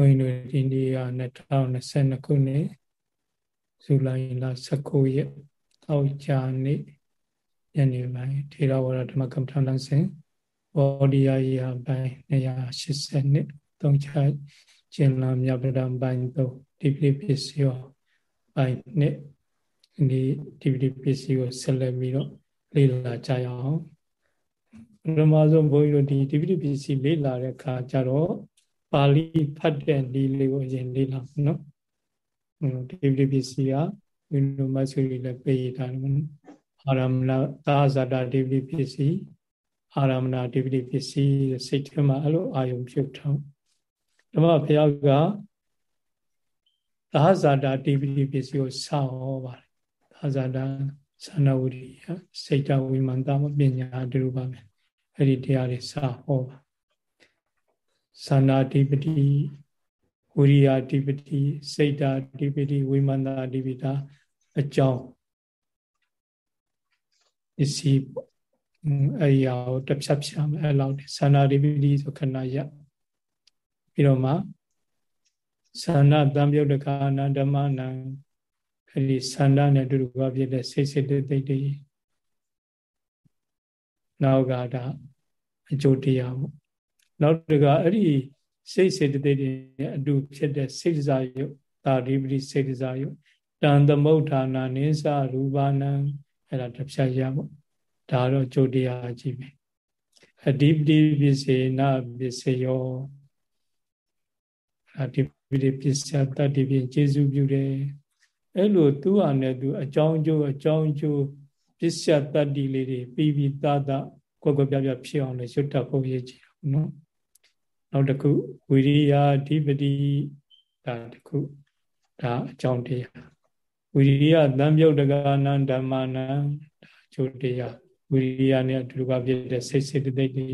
ဘုန်းကြီးတို့ဒီနေ့က2022ခုနှစ်ဇူလိုင်လ19ရက်အောက်ချာနေ့ညနေပိုင်းထေရဝါဒဓမ္မကမ္ဘာလမ်းစဉ်ဘောဓိယာယပိုင်း280နှစ်သုံးချကျင်လာမြပဒံပိုင်း3ဒီပိပစ္စယောပိုင်းနှစ်ဒီဒီပိပစ္စယောဆက်လက်ပြီးတော့လေ့လာကြရအောင်ပထမဆုံးဘုန်းကြီးတို့ဒီဒီပိပစ္စည်းလေ့လာတဲ့အခါကျတော့ ပါဠိဖတ်တဲ့ဒီလေးကိုအရင်လေ့လာမယ်နော်ဒီပိပစ္စည်းကဝိနုမဆုရီလည်းပေးထားတယ်နော်အာရမဏသာဇာတာဒီပိပစ္စည်းအာရမဏဒီပိပစ္စည်းစိတ်ထဲမှာအဲ့လိုအာယုံပြုတ်ထောင်းဓမ္မဘုရားကသာဇာတာဒီပိပစ္စည်းကိုဆောင်းဟောပါတယ်သာဇာတာသနဝရိယစိတ်တဝိမန္တမပညာတူပါမယ်အဲ့ဒီတရားတွေဆောင်းဟောပါ သန္တာဓိပတိဝိရိယဓိပတိစိတ်ဓာဓိပတိဝိမန္တာဓိပတာအကြောင်းပစ္စည်းအဲ့ဒီအောင်တစ်ဖြတ်ဖြတ်မယ်အဲ့လောက်သန္တာဓိပတိဆိုခဏရပြီးတော့မှသန္နာတံပြုတ်တကာနာဓမ္မနံအဲ့ဒီသန္တာနဲ့တူတူပါဖြစ်တဲ့စိတ်စိတ်တိတ်တိတ်နောက်ကဒါအကျိုးတရားပေါ့ နောက်တကအဲ့ဒီစိတ်စေတသိက်တွေအတူဖြစ်တဲ့စိတ်စားယုတ်သာရိပတိစိတ်စားယုတ်တန်သမုဋ္ဌာနာနိစ္စရူပနံအဲ့ဒါတဖြတ်ရပေါ့ဒါတော့ကြိုတရားကြည့်ပဲအဓိပတိပစ္စေနပစ္စယောအဓိပတိပစ္စယတတ္တိဖြင့်ကျေစုပြုတယ်အဲ့လိုသူ့ဟာနဲ့သူအကြောင်းကျိုးအကြောင်းကျိုးပစ္စယတတ္တိလေးတွေပြီးပြီးသားသားကွက်ကွက်ပြပြဖြစ်အောင်လည်းရွတ်တတ်ဖို့ရည်ကြည့်တော့နော် နောက်တစ်ခုဝိရိယဓိပတိဒါတစ်ခုဒါအကြောင်းတရားဝိရိယသံယုတ်တကနံဓမ္မနံဒါအကျိုးတရားဝိရိယနဲ့အတူတူပါဖြစ်တဲ့စိတ်စေတသိက်တွေ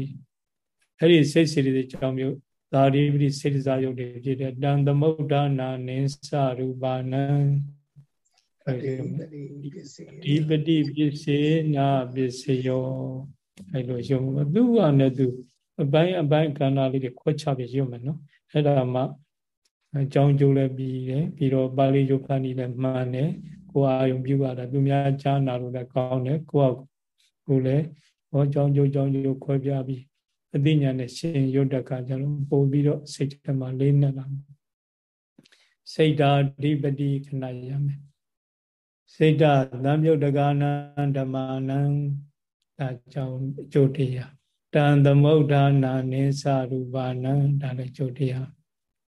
အဲ့ဒီစိတ်စေတသိက်ကြောင့်မျိုးသာရိပတိစေတစာယုတ်တွေဖြစ်တဲ့တန်သမုဒ္ဒနာနိသရူပနံဒီပတိပစ္စေနာပစ္စယောအဲ့လိုယုံသူ့ဟာနဲ့သူ အပိုင်းအပိုင်းကဏ္ဍလေးတွေခွဲခြားပြီးရုပ်မယ်နော်အဲ့ဒါမှအကြောင်းကျိုးလည်းပြီးတယ်ပြီးတော့ပါဠိယုတ်ခဏီလည်းမှန်တယ်ကိုယ်အာယုံပြုရတာသူများကြားနာလို့လည်းကောင်းတယ်ကိုယ်ကိုလည်းဟောကြောင်းကျိုးကြောင်းကျိုးခွဲပြပြီးအသိဉာဏ်နဲ့ရှင်ရုတ်တကကြလို့ပို့ပြီးတော့စိတ်ထဲမှာလေးနက်လာစိတ်ဓာဓိပတိခဏရမယ်စိတ်ဓာသံယုတ်တကနာဓမ္မနံဒါကြောင့်အကျိုးတရား တန်သမုဋ္ဌာနာနိသရူပနံဒါလည်းကျုပ်တရား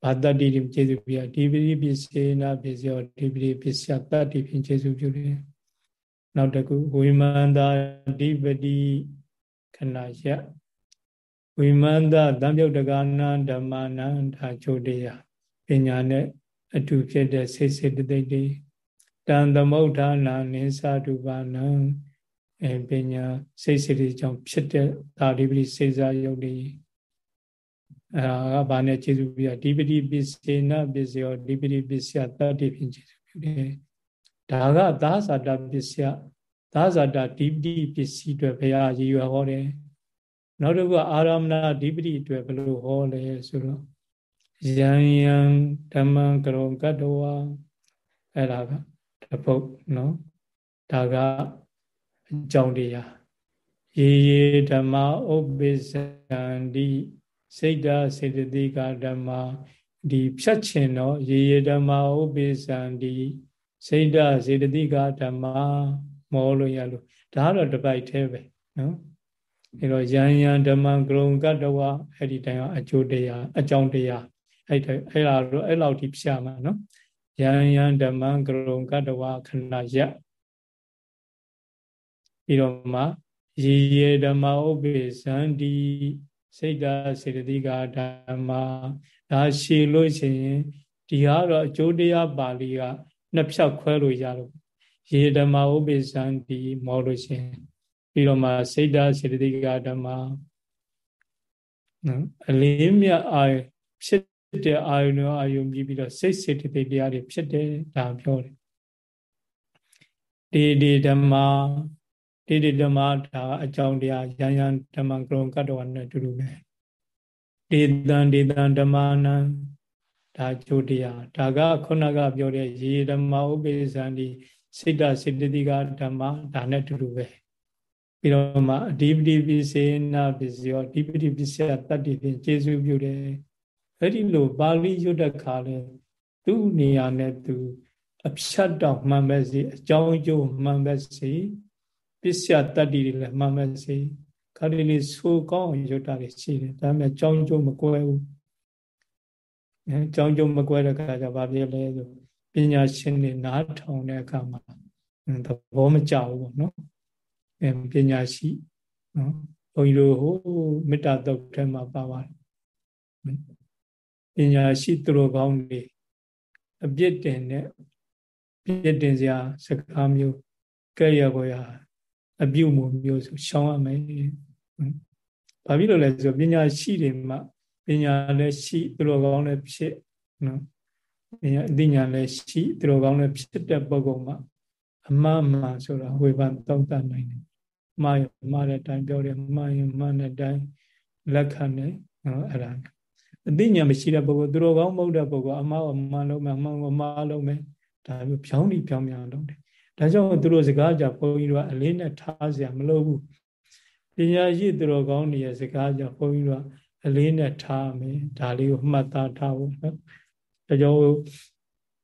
ဘာတတိတိကျေစုပြဒီပရိပစ္စေနာပစ္စယောဒီပရိပစ္စယတတိဖြင့်ကျေစုပြုတယ်နောက်တစ်ခုဝိမန္တာဓိပတိခဏယဝိမန္တသံယုတ်တကနာဓမ္မနာဒါကျုပ်တရားပညာနဲ့အတူဖြစ်တဲ့စိတ်စေတသိက်တွေတန်သမုဋ္ဌာနာနိသရူပနံ အဲပညာစိတ်စိတ်ကြောင့်ဖြစ်တဲ့ဒါဒီပတိစေစားယုတ်တွေအဲဒါကဘာနဲ့ခြေစုပြဒီပတိပစ္စေနပစ္စယောဒီပတိပစ္စယတတ္တိဖြင့်ခြေစုပြုတယ်ဒါကသာဇာတပစ္စယသာဇာတဒီပတိပစ္စည်းအတွက်ဘုရားရည်ရွယ်ဟောတယ်နောက်တစ်ခုကအာရမဏဒီပတိအတွက်ဘယ်လိုဟောလဲဆိုတော့ယံယံဓမ္မံကရုံကတ္တဝါအဲ့ဒါကတပုတ်နော်ဒါက အကြောင်းတရားရေရေဓမ္မဥပ္ပစ္စန္တိစိတ်ဓာစေတသိကဓမ္မဒီဖြတ်ချင်တော့ရေရေဓမ္မဥပ္ပစ္စန္တိစိတ်ဓာစေတသိကဓမ္မမောလို့ရလို့ဒါကတော့တပိုက်သေးပဲနော်အဲတော့ယံယံဓမ္မဂရုံကတ္တဝအဲ့ဒီတိုင်းအကျိုးတရားအကြောင်းတရားအဲ့ဒါအဲ့လာတော့အဲ့လောက်ထိဖြာမှာနော်ယံယံဓမ္မဂရုံကတ္တဝခဏယ ပြီးတော့မှရေရေဓမ္မဥပ္ပေဇန္တိစိတ်ဓာစေတသိကဓမ္မဒါရှည်လို့ရှိရင်ဒီဟာတော့အကျိုးတရားပါဠိကနှစ်ဖြတ်ခွဲလို့ရလို့ရေဓမ္မဥပ္ပေဇန္တိမောလို့ရှိရင်ပြီးတော့မှစိတ်ဓာစေတသိကဓမ္မနော်အလေးမြတ်အာဖြစ်တဲ့အာယုန်အာယုန်ပြီးပြီးတော့စိတ်စေတသိက်တရားတွေဖြစ်တယ်ဒါပြောတယ်ဒီဒီဓမ္မ တိတိဓမ္မဒါအကြောင်းတရားယံယံဓမ္မကရုံကတ္တဝနဲ့အတူတူပဲဒေတံဒေတံဓမ္မနံဒါကြိုတရားဒါကခုနကပြောတဲ့ရေဓမ္မဥပိ္ပဇံဒီစိတ်တစေတသိကဓမ္မဒါနဲ့တူတူပဲပြီးတော့မှအဓိပတိပိစေနာပစ္စယောအဓိပတိပစ္စယတတ္တိဖြင့်ကျေစုပြုတယ်အဲ့ဒီလိုပါဠိရွတ်တဲ့ခါလဲသူ့နေရာနဲ့သူအဖြတ်တော့မှန်ပဲစီအကြောင်းအကျိုးမှန်ပဲစီ ပစ္စယတတ္တိတွေလည်းမှန်ပဲစီခါဒီလေးဆိုကောင်းရွတ်တာတွေရှိတယ်ဒါပေမဲ့အကြောင်းအကျိုးမကွဲဘူးအဲအကြောင်းအကျိုးမကွဲတဲ့ခါကျဘာဖြစ်လဲဆိုပညာရှင်တွေနားထောင်တဲ့အခါမှာသဘောမကျဘူးပေါ့နော်အဲပညာရှိနော်ဘုန်းကြီးတို့ဟိုမေတ္တာတုတ်ထဲမှာပါပါတယ်ပညာရှိသူတို့ကောင်းတွေအပြစ်တင်တဲ့ပြစ်တင်စရာစကားမျိုးကဲ့ရဲ့ကိုရ အပြုမှုမျိုးဆိုရှောင်းရမယ်။ဘာဖြစ်လို့လဲဆိုပညာရှိတွေမှပညာလည်းရှိသူတို့ကောင်းလည်းဖြစ်နော်။ပညာအသိဉာဏ်လည်းရှိသူတို့ကောင်းလည်းဖြစ်တဲ့ပုဂ္ဂိုလ်မှအမှားမှန်ဆိုတာဝေဖန်သုံးသပ်နိုင်တယ်။မှားရင်မှားတဲ့အတိုင်းပြောတယ်မှားရင်မှားတဲ့အတိုင်းလက်ခံတယ်နော်အဲ့ဒါအသိဉာဏ်မရှိတဲ့ပုဂ္ဂိုလ်သူတို့ကောင်းမဟုတ်တဲ့ပုဂ္ဂိုလ်အမှားအမှားလုံးမယ်အမှားအမှားလုံးမယ်ဒါမျိုးဖြောင်းပြီးဖြောင်းမြန်လုပ်တယ် ဒါကြောင့်သူတို့စကားကြဘုန်းကြီးတို့ကအလေးနဲ့ထားစရာမလိုဘူးပညာရှိသူတော်ကောင်းတွေရဲ့စကားကြဘုန်းကြီးတို့ကအလေးနဲ့ထားမယ်ဒါလေးကိုမှတ်သားထားဖို့နော်ဒါကြောင့်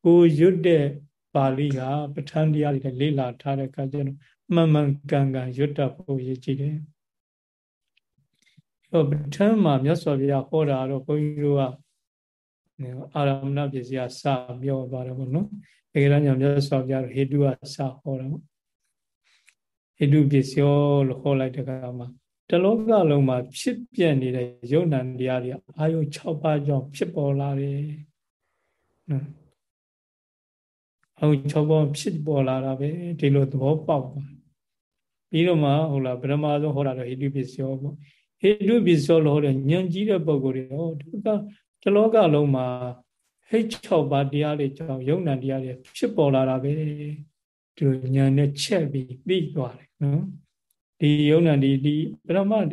ကိုရွတ်တဲ့ပါဠိကပဋ္ဌာန်းတရားတွေလေ့လာထားတဲ့အခါကျတော့မှန်မှန်ကန်ကန်ရွတ်တတ်ဖို့ရည်ကြည်တယ်ဟောပဋ္ဌာန်းမှာမြတ်စွာဘုရားဟောတာတော့ဘုန်းကြီးတို့ကအာရမဏပစ္စည်းစပြောသွားတယ်ပေါ့နော် ဧကရညာမြတ်စွာဘုရားဟေတုကစဟောတာပေါ့ဟေတုပစ္စယောလို့ဟောလိုက်တဲ့အခါမှာတလောကလုံးမှာဖြစ်ပြနေတဲ့ယုံနာတရားတွေအာယု6ပါးကြောင့်ဖြစ်ပေါ်လာတယ်နော်အာယု6ပါးဖြစ်ပေါ်လာတာပဲဒီလိုသဘောပေါက်ပါပြီးတော့မှဟုတ်လားပရမဆုံးဟောတာတော့ဟိတုပစ္စယောပေါ့ဟိတုပစ္စယောလို့ဟောတဲ့ဉာဏ်ကြီးတဲ့ပုံကိုယ်တွေဟောဒီကတလောကလုံးမှာ ဟိတ်6ပါးတရားတွေကြောင့်ယုံနာတရားတွေဖြစ်ပေါ်လာတာပဲဒီညာနဲ့ချက်ပြီးပြီးသွားတယ်နော်ဒီယုံနာဒီဒီပရမတ်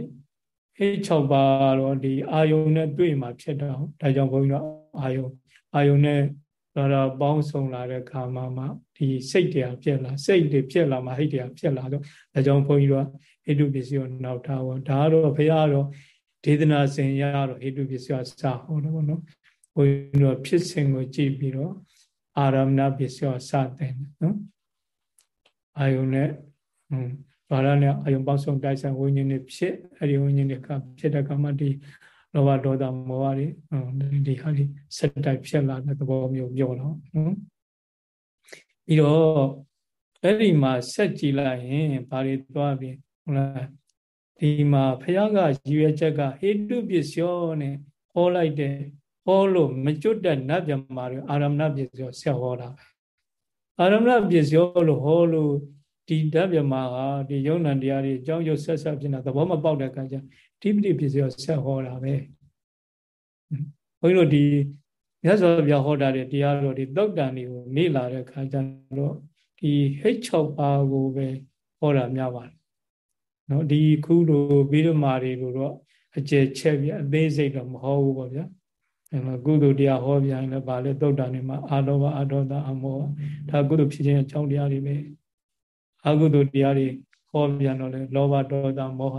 ဟိတ်6ပါးတော့ဒီအာယုံနဲ့တွေ့မှာဖြစ်တော့ဒါကြောင့်ဘုန်းကြီးတို့အာယုံအာယုံနဲ့တော့ပေါင်းစုံလာတဲ့ခါမှာမှဒီစိတ်တရားဖြစ်လာစိတ်တွေဖြစ်လာမှဟိတ်တရားဖြစ်လာတော့ဒါကြောင့်ဘုန်းကြီးတို့ဟိတုပစ္စည်းကိုနောက်ထားပါဒါကတော့ဘုရားတော့ဒေသနာစင်ရတော့ဟိတုပစ္စည်းကစဟောတယ်ပေါ့နော် ဘုန်းကြီးတို့ဖြစ်စဉ်ကိုကြည့်ပြီးတော့အာရမဏပစ္စည်းစတဲ့နော်အာယုန်နဲ့ဟွန်းဘာရနဲ့အာယုန်ပေါင်းစုံတိုက်ဆိုင်ဝိညာဉ်တွေဖြစ်အဲ့ဒီဝိညာဉ်တွေကဖြစ်တဲ့ကမှဒီလောဘဒေါသမောဟတွေဒီဟာဒီစက်တိုက်ဖြစ်လာတဲ့သဘောမျိုးပြောတော့နော်ပြီးတော့အဲ့ဒီမှာဆက်ကြည့်လိုက်ရင်ဘာတွေသွားပြီးဟုတ်လားဒီမှာဖះကရည်ရွယ်ချက်ကဟေတုပစ္စယောနဲ့ဟောလိုက်တဲ့ ဟောလို့မကျွတ်တဲ့နတ်မြမာတွေအာရမဏပစ္စယောဆက်ဟောတာပဲအာရမဏပစ္စယောလို့ဟောလို့ဒီဓာတ်မြမာဟာဒီယုံနံတရားတွေအကြောင်းရုပ်ဆက်ဆက်ဖြစ်နေတာသဘောမပေါက်တဲ့အခါကျတိပတိပစ္စယောဆက်ဟောတာပဲဘုန်းကြီးတို့ဒီမြတ်စွာဘုရားဟောတာတဲ့တရားတော်ဒီသုတ်တန်တွေကိုနေလာတဲ့အခါကျတော့ဒီဟိတ်6ပါးကိုပဲဟောတာများပါတယ်နော်ဒီခုလိုဗိဓမာတွေလိုတော့အကျယ်ချက်ပြအသေးစိတ်တော့မဟောဘူးပေါ့ဗျာ အဲမှာကုသိုလ်တရားဟောပြန်လည်းဗာလဲသုတ်တန်တွေမှာအာလောဘအာဒေါသအမောဒါကုသိုလ်ဖြစ်ခြင်းအကြောင်းတရားတွေပဲအကုသိုလ်တရားတွေဟောပြန်တော့လဲလောဘဒေါသမောဟ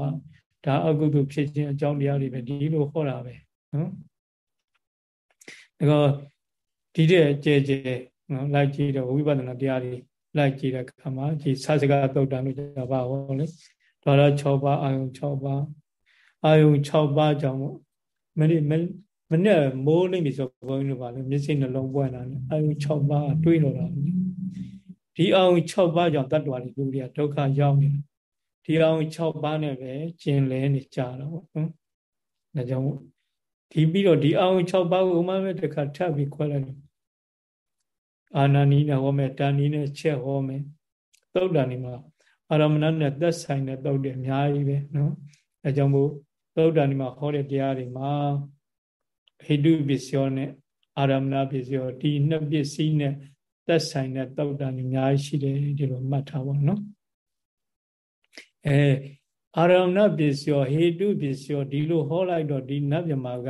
ဒါအကုသိုလ်ဖြစ်ခြင်းအကြောင်းတရားတွေပဲဒီလိုဟောတာပဲနော်ဒါကဒီတဲ့ကျဲကျဲနော်လိုက်ကြည့်တော့ဝိပဿနာတရားတွေလိုက်ကြည့်တဲ့အခါမှာဒီဆစကသုတ်တန်လို့ကြာပါဟောလေဒါရ6ပါးအာယုံ6ပါးအာယုံ6ပါးကြောင့်မနေ့ မနေ့မိုးနေပြီဆိုဘုန်းကြီးတို့ကလည်းမျက်စိနှလုံးပွင့်လာတယ်အာယုံ6ပါးတွေးလို့တာဒီအာယုံ6ပါးကြောင့်တတ္တဝါတွေလူတွေကဒုက္ခရောက်နေတယ်ဒီအာယုံ6ပါးနဲ့ပဲကျင်လဲနေကြတာပေါ့နော်ဒါကြောင့်ဒီပြီးတော့ဒီအာယုံ6ပါးကိုဥမာပဲတစ်ခါထပ်ပြီးခွဲလိုက်တယ်အာနာနီနဲ့ဟောမယ်တာနီနဲ့ချက်ဟောမယ်သုတ်တန်ဒီမှာအာရမဏနဲ့သက်ဆိုင်တဲ့သုတ်တွေအများကြီးပဲနော်အဲကြောင့်မို့သုတ်တန်ဒီမှာဟောတဲ့တရားတွေမှာ ဟိတုပစ္စယောနဲ့အာရမဏပစ္စယောဒီနှစ်ပစ္စည်းနဲ့သက်ဆိုင်တဲ့သုတ်တန်တွေအများကြီးရှိတယ်ဒီလိုမှတ်ထားပါနော်အဲအာရမဏပစ္စယောဟိတုပစ္စယောဒီလိုဟောလိုက်တော့ဒီနတ်မြမာက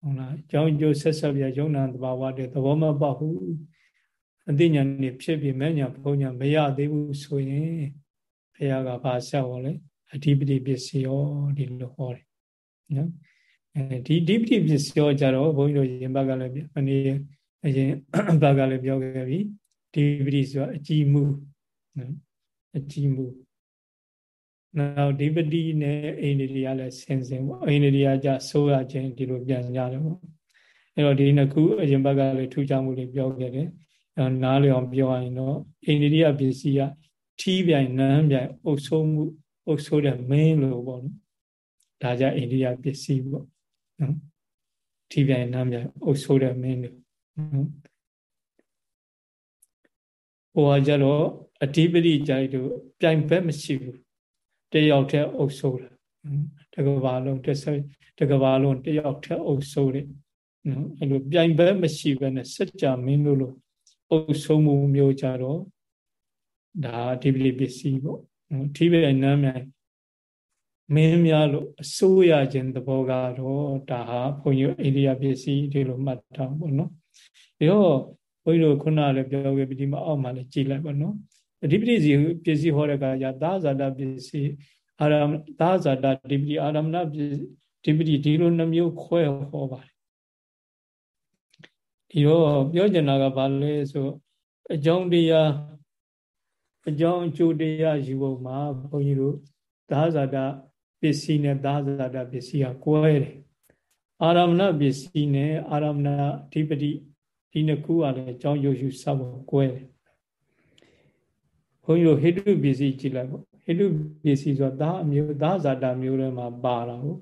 ဟုတ်လားအကြောင်းကျိုးဆက်ဆက်ပြယုံနာတဘာဝတဲ့သဘောမပေါက်ဘူးအသိဉာဏ်နေဖြစ်ပြီးမဲ့ညာဘုံညာမရသေးဘူးဆိုရင်ဘုရားကဘာဆက်ဟောလဲအဓိပတိပစ္စည်းရောဒီလိုဟောတယ်နော် အဲဒီအဓိပတိပစ္စည်းရောကြတော့ဘုန်းကြီးတို့ရင်ဘက်ကလည်းမနေ့အရင်ဘက်ကလည်းပြောခဲ့ပြီဒီပတိဆိုတာအကြည်မှုနော်အကြည်မှုနောက်ဒီပတိနဲ့အိန္ဒိယလည်းဆင်စင်ပေါ့အိန္ဒိယကြဆိုးရခြင်းဒီလိုပြန်ကြတယ်ပေါ့အဲ့တော့ဒီနှစ်ခုအရင်ဘက်ကလည်းထူးခြားမှုတွေပြောခဲ့တယ်နားလျောင်ပြောရင်တော့အိန္ဒိယပစ္စည်းကထီးပြိုင်နန်းပြိုင်အုပ်ဆိုးမှုအုပ်ဆိုးတဲ့မင်းလို့ပေါ့နော်ဒါကြအိန္ဒိယပစ္စည်းပေါ့ နော်ထီးပြိုင်နန်းပြိုင်အုပ်ဆိုးတဲ့မင်းလို့နော်ဟိုကကြတော့အဓိပတိကြိုက်တို့ပြိုင်ဘက်မရှိဘူးတယောက်တည်းအုပ်ဆိုးတာတကဘာလုံးတဆတကဘာလုံးတယောက်တည်းအုပ်ဆိုးတယ်နော်အဲ့လိုပြိုင်ဘက်မရှိဘဲနဲ့စัจ जा မင်းလို့လို့အုပ်ဆုံးမှုမျိုးကြတော့ဒါအဓိပတိပစ္စည်းပေါ့နော်အဓိပတိနမ်းမြိုင် မင်းများလို့အစိုးရခြင်းသဘောကတော့ဒါဟာဘုန်းကြီးအိန္ဒိယပစ္စည်းဒီလိုမှတ်ထားပေါ့နော်ဒါတော့ဘုန်းကြီးတို့ခုနလည်းပြောခဲ့ပြီးဒီမှာအောက်မှာလည်းကြည်လိုက်ပါနော်အဓိပတိစီပစ္စည်းဟောတဲ့အခါကျသာဇာတပစ္စည်းအာရမသာဇာတအဓိပတိအာရမဏပစ္စည်းအဓိပတိဒီလိုနှမျိုးခွဲဟောပါတယ်ဒီတော့ပြောချင်တာကဘာလဲဆိုအကြောင်းတရားအကြောင်းအကျိုးတရားယူဖို့မှာဘုန်းကြီးတို့သာဇာတ ပစ္စည်းနဲ့သာဇာတပစ္စည်းကကွဲတယ်အာရမဏပစ္စည်းနဲ့အာရမဏအဓိပတိဒီနှစ်ခုကလည်းအကြောင်းယုတ်ယူစဖို့ကွဲတယ်ဘုန်းကြီးတို့ဟိတုပစ္စည်းကြည့်လိုက်ပေါ့ဟိတုပစ္စည်းဆိုတာသာအမျိုးသာဇာတမျိုးတွေမှာပါတာဟုတ်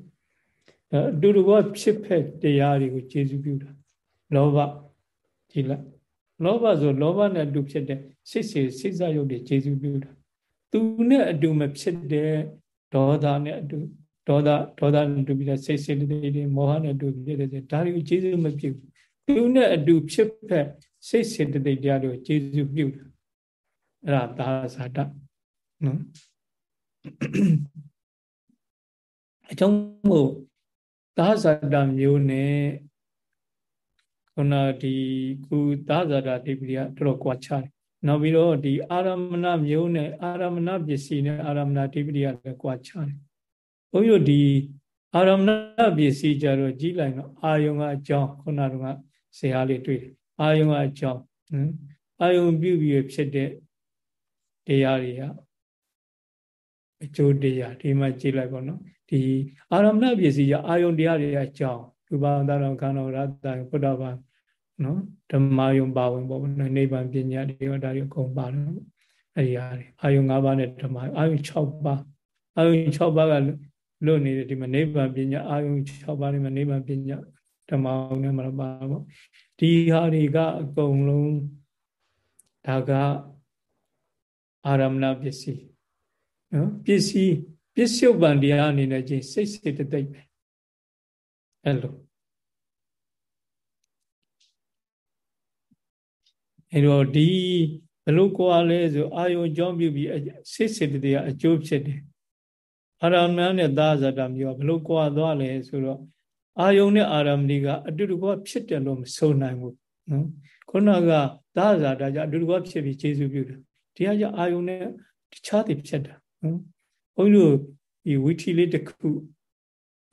အတူတူကဖြစ်ဖက်တရားတွေကိုကျေစုပြုတာလောဘကြည်လိုက်လောဘဆိုလောဘနဲ့အတူဖြစ်တဲ့စိတ်စေစိတ်စားရုပ်တွေကျေစုပြုတာသူနဲ့အတူမဖြစ်တဲ့ ဒေါသနဲ့အတူဒေါသဒေါသနဲ့တူပြီးတဲ့စိတ်စေတသိက်တွေမောဟနဲ့တူဖြစ်တဲ့ဒါတွေကိုကျေစုမပြုသူနဲ့အတူဖြစ်ဖက်စိတ်စေတသိက်တရားတွေကိုကျေစုပြုတာအဲ့ဒါသာဇာတနော်အကြောင်းမို့သာဇာတမျိုးနဲ့ခုနဒီကုသာဇာတတိပရိယတော်တော်ကွာခြားတယ် နောက်ပြီးတော့ဒီအာရမဏမျိုးနဲ့အာရမဏပစ္စည်းနဲ့အာရမဏတိပရိယလည်းကွာခြားတယ်ဘုန်းကြီးဒီအာရမဏပစ္စည်းကြတော့ကြီးလိုက်တော့အာယုံကအကြောင်းခုနကဆရာလေးတွေ့တယ်အာယုံကအကြောင်းအာယုံပြုပြီးဖြစ်တဲ့တရားတွေကအကျိုးတရားဒီမှာကြည့်လိုက်ပါနော်ဒီအာရမဏပစ္စည်းကအာယုံတရားတွေအကြောင်းရူပသရံခန္ဓာရတ္တဘုဒ္ဓဘာ နော်ဓမ္မယုံပါဝင်ပေါ့နော်နိဗ္ဗာန်ပညာတွေရောဒါတွေအကုန်ပါတယ်အဲ့ဒီဟာတွေအာယုံ၅ပါးနဲ့ဓမ္မအာယုံ6ပါးအာယုံ6ပါးကလွတ်နေတယ်ဒီမှာနိဗ္ဗာန်ပညာအာယုံ6ပါးနဲ့မှာနိဗ္ဗာန်ပညာဓမ္မယုံနဲ့မှာပါပေါ့ဒီဟာတွေကအကုန်လုံးဒါကအာရမဏပစ္စည်းနော်ပစ္စည်းပစ္စုပန်တရားအနေနဲ့ချင်းစိတ်စိတ်တိတ်ပဲအဲ့လို အဲ့တော့ဒီဘလို့ကွာလဲဆိုအာယုံကြောင်းပြုပြီးစိတ်စိတ်တရားအကျိုးဖြစ်တယ်အာရမဏနဲ့သာဇာတာမျိုးဘလို့ကွာသွားလဲဆိုတော့အာယုံနဲ့အာရမဏီကအတူတူကဖြစ်တယ်လို့မဆိုနိုင်ဘူးနော်ခုနကသာဇာတာကြအတူတူကဖြစ်ပြီးခြေစုပြုတယ်ဒီကကြအာယုံနဲ့တခြားတည်ဖြစ်တာနော်ဘုန်းကြီးတို့ဒီဝီထီလေးတစ်ခု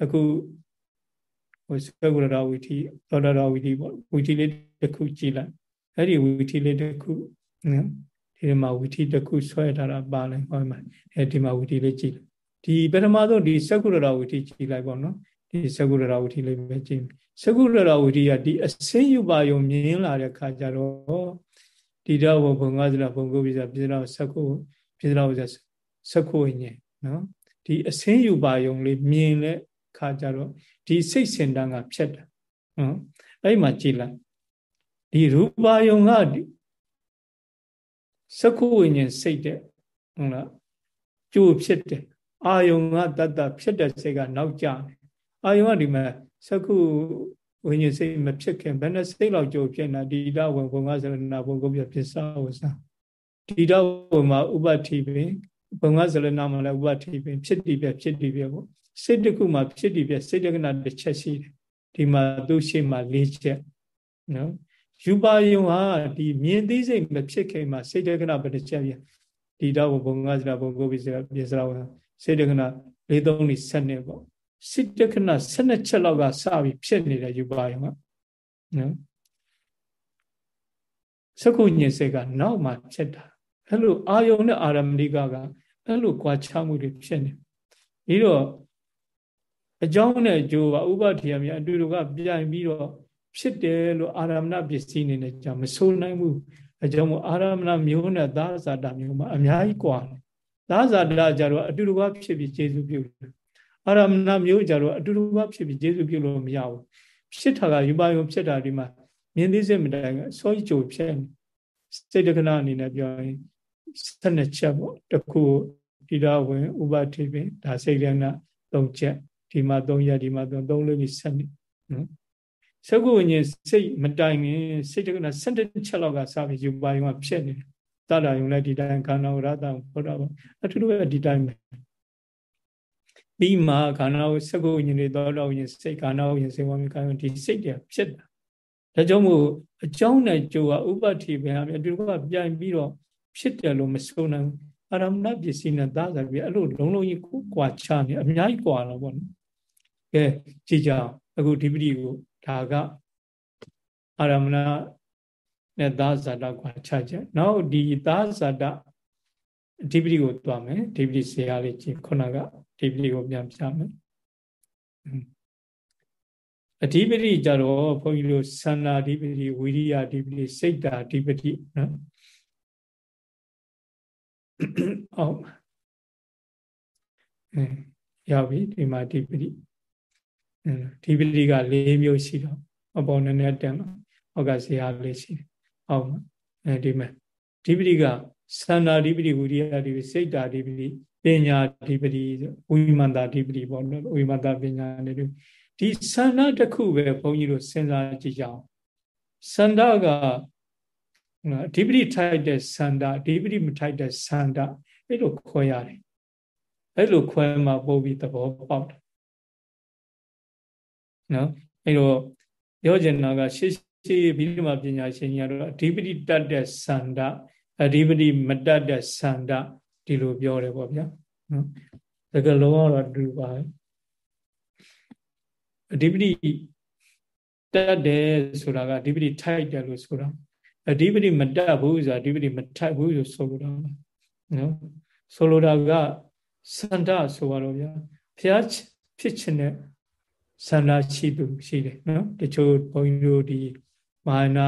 အခုဟိုစကုရတော်ဝီထီသောတာတော်ဝီထီပေါ့ဝီထီလေးတစ်ခုကြည့်လိုက် အဲ့ဒီဝီထီလေးတစ်ခုနော်ဒီမှာဝီထီတစ်ခုဆွဲထားတာပါလိုက်ဟောမှာအဲဒီမှာဝီထီလေးကြည့်ဒီပထမဆုံးဒီစကုရတော်ဝီထီကြည့်လိုက်ပေါ့နော်ဒီစကုရတော်ဝီထီလေးပဲကြည့်စကုရတော်ဝီထီကဒီအစင်းယူပါယုံမြင်လာတဲ့ခါကျတော့ဒီတော့ဘုံငါးစလာဘုံကိုပြစားပြစားဆက်ကိုပြစားဆက်ကိုဝိညာဉ်နော်ဒီအစင်းယူပါယုံလေးမြင်တဲ့ခါကျတော့ဒီစိတ်စင်တန်းကဖြတ်တာနော်အဲ့မှာကြည်လိုက် ဒီရူပါယုံကစကုဝိညာဉ်စိတ်တဲ့ဟုတ်လားကျိုးဖြစ်တယ်အာယုံကတတ္တဖြစ်တဲ့စိတ်ကနောက်ကျတယ်အာယုံကဒီမှာစကုဝိညာဉ်စိတ်မဖြစ်ခင်ဘယ်နဲ့စိတ်လောက်ကြိုးဖြစ်နေတာဒီတော့ဝင်ဘုံကစရဏဘုံကိုပြဖြစ်စားဝစားဒီတော့ဝင်မှာဥပတိပင်ဘုံကဇလနာမှာလည်းဥပတိပင်ဖြစ်တည်ပြဖြစ်တည်ပြပေါ့စိတ်တစ်ခုမှာဖြစ်တည်ပြစိတ်တက္ကနာတစ်ချက်ရှိတယ်ဒီမှာသူ့ရှေ့မှာ၄ချက်နော် ယူပါယုံဟာဒီမြင်သိစိတ်မဖြစ်ခင်မှာစိတ်တက္ကနာဘယ်တစ်ချက်ပြဒီတော့ဘုံငါစရာဘုံကိုပိစရာပြေစရာစိတ်တက္ကနာ၄၃နေ7နှစ်ပေါ့စိတ်တက္ကနာ12ချက်လောက်ကစပြီးဖြစ်နေတဲ့ယူပါယုံကနော်စကုညင်စိတ်ကနောက်မှဖြစ်တာအဲ့လိုအာယုံနဲ့အာရမဏိကကအဲ့လိုကြွားချမှုတွေဖြစ်နေပြီးတော့အကြောင်းနဲ့အကျိုးကဥပတိယမြအတူတူကပြိုင်ပြီးတော့ ဖြစ်တယ်လို့အာရမဏပစ္စည်းနေနဲ့ကြောင့်မဆိုးနိုင်ဘူးအကြောင်းမို့အာရမဏမျိုးနဲ့သာဇာတမျိုးမှာအများကြီးကွာတယ်သာဇာတကြတော့အတူတူကဖြစ်ပြီးကျေစုပြုတယ်အာရမဏမျိုးကြတော့အတူတူကဖြစ်ပြီးကျေစုပြုလို့မရဘူးဖြစ်တာကယူပါယုံဖြစ်တာဒီမှာမြင်သိစိတ်မတိုင်ကစောကြိုဖြစ်နေစိတ်တက္ကနာအနေနဲ့ပြောရင်12ချက်ပေါ့တခုဒီတော့ဝင်ဥပတိပင်ဒါစိတ်ရဏ3ချက်ဒီမှာ3ရက်ဒီမှာ3 3လို့ပြီး7နော် သကုဝိညာဉ်စိတ်မတိုင်ခင်စိတ်တက္ကနာ7ချက်လောက်ကစပြီးယူပါယုံကဖြစ်နေတယ်တတယုံလည်းဒီတိုင်းခန္ဓာဝရတံဘုရားပါအထူးပဲဒီတိုင်းပဲပြီးမှခန္ဓာဝသကုဝိညာဉ်တွေသောတော်ဝိညာဉ်စိတ်ခန္ဓာဝိညာဉ်စေဝါမြေခန္ဓာဒီစိတ်တွေဖြစ်တာဒါကြောင့်မို့အကြောင်းနဲ့ကြိုးကဥပတိပဲအတူတူကပြိုင်ပြီးတော့ဖြစ်တယ်လို့မဆိုနိုင်ဘူးအာရမဏပစ္စည်းနဲ့သာသာပြီးအဲ့လိုလုံးလုံးကြီးကိုကွာချနေအများကြီးကွာတော့ဗောနော်ကဲကြည့်ကြအောင်အခုဒီပတိကို ဒါကအာရမဏနဲ့သာဇာတကွာချချက်နောက်ဒီသာဇာတဒီပတိကိုတွားမယ်ဒီပတိဆရာလေးကြည့်ခုနကဒီပတိကိုပြန်ပြမယ်အဓိပတိကြတော့ဘုန်းကြီးတို့သန္တာအဓိပတိဝိရိယအဓိပတိစိတ်တာအဓိပတိနော်အောင်အဲရောက်ပြီဒီမှာအဓိပတိ အဓိပတိက၄မျိုးရှိတော့အပေါ်နည်းနည်းတက်မှာဟောကဇေယလေးရှိတယ်အောက်မှာအဲဒီမှာအဓိပတိကသန္တာအဓိပတိဝိရိယအဓိပတိစိတ်တာအဓိပတိပညာအဓိပတိဝိမန္တာအဓိပတိပေါ့နော်ဝိမန္တာပညာနဲ့ဒီဆန္ဒတစ်ခုပဲဘုန်းကြီးတို့စဉ်းစားကြည့်ကြအောင်ဆန္ဒကအဓိပတိထိုက်တဲ့ဆန္ဒအဓိပတိမထိုက်တဲ့ဆန္ဒအဲ့လိုခွဲရတယ်အဲ့လိုခွဲမှပို့ပြီးသဘောပေါက်တယ် နော်အဲ့တော့ပြောချင်တာကရှေးရှေးဘိဓမ္မာပညာရှင်ကြီးကတော့အဓိပတိတတ်တဲ့ဆန္ဒအဓိပတိမတတ်တဲ့ဆန္ဒဒီလိုပြောတယ်ပေါ့ဗျာနော်တကယ်လုံးကတော့တူပါအဓိပတိတက်တယ်ဆိုတာကအဓိပတိထိုက်တယ်လို့ဆိုတာအဓိပတိမတက်ဘူးဆိုတာအဓိပတိမထိုက်ဘူးလို့ဆိုလိုတာနော်ဆိုလိုတာကစန္ဒဆိုတော့ဗျာဘုရားဖြစ်ခြင်းနဲ့ စန္ဒရှိသူရှိတယ်နော်တချို့ဘုန်းကြီးတို့ဒီမဟာနာ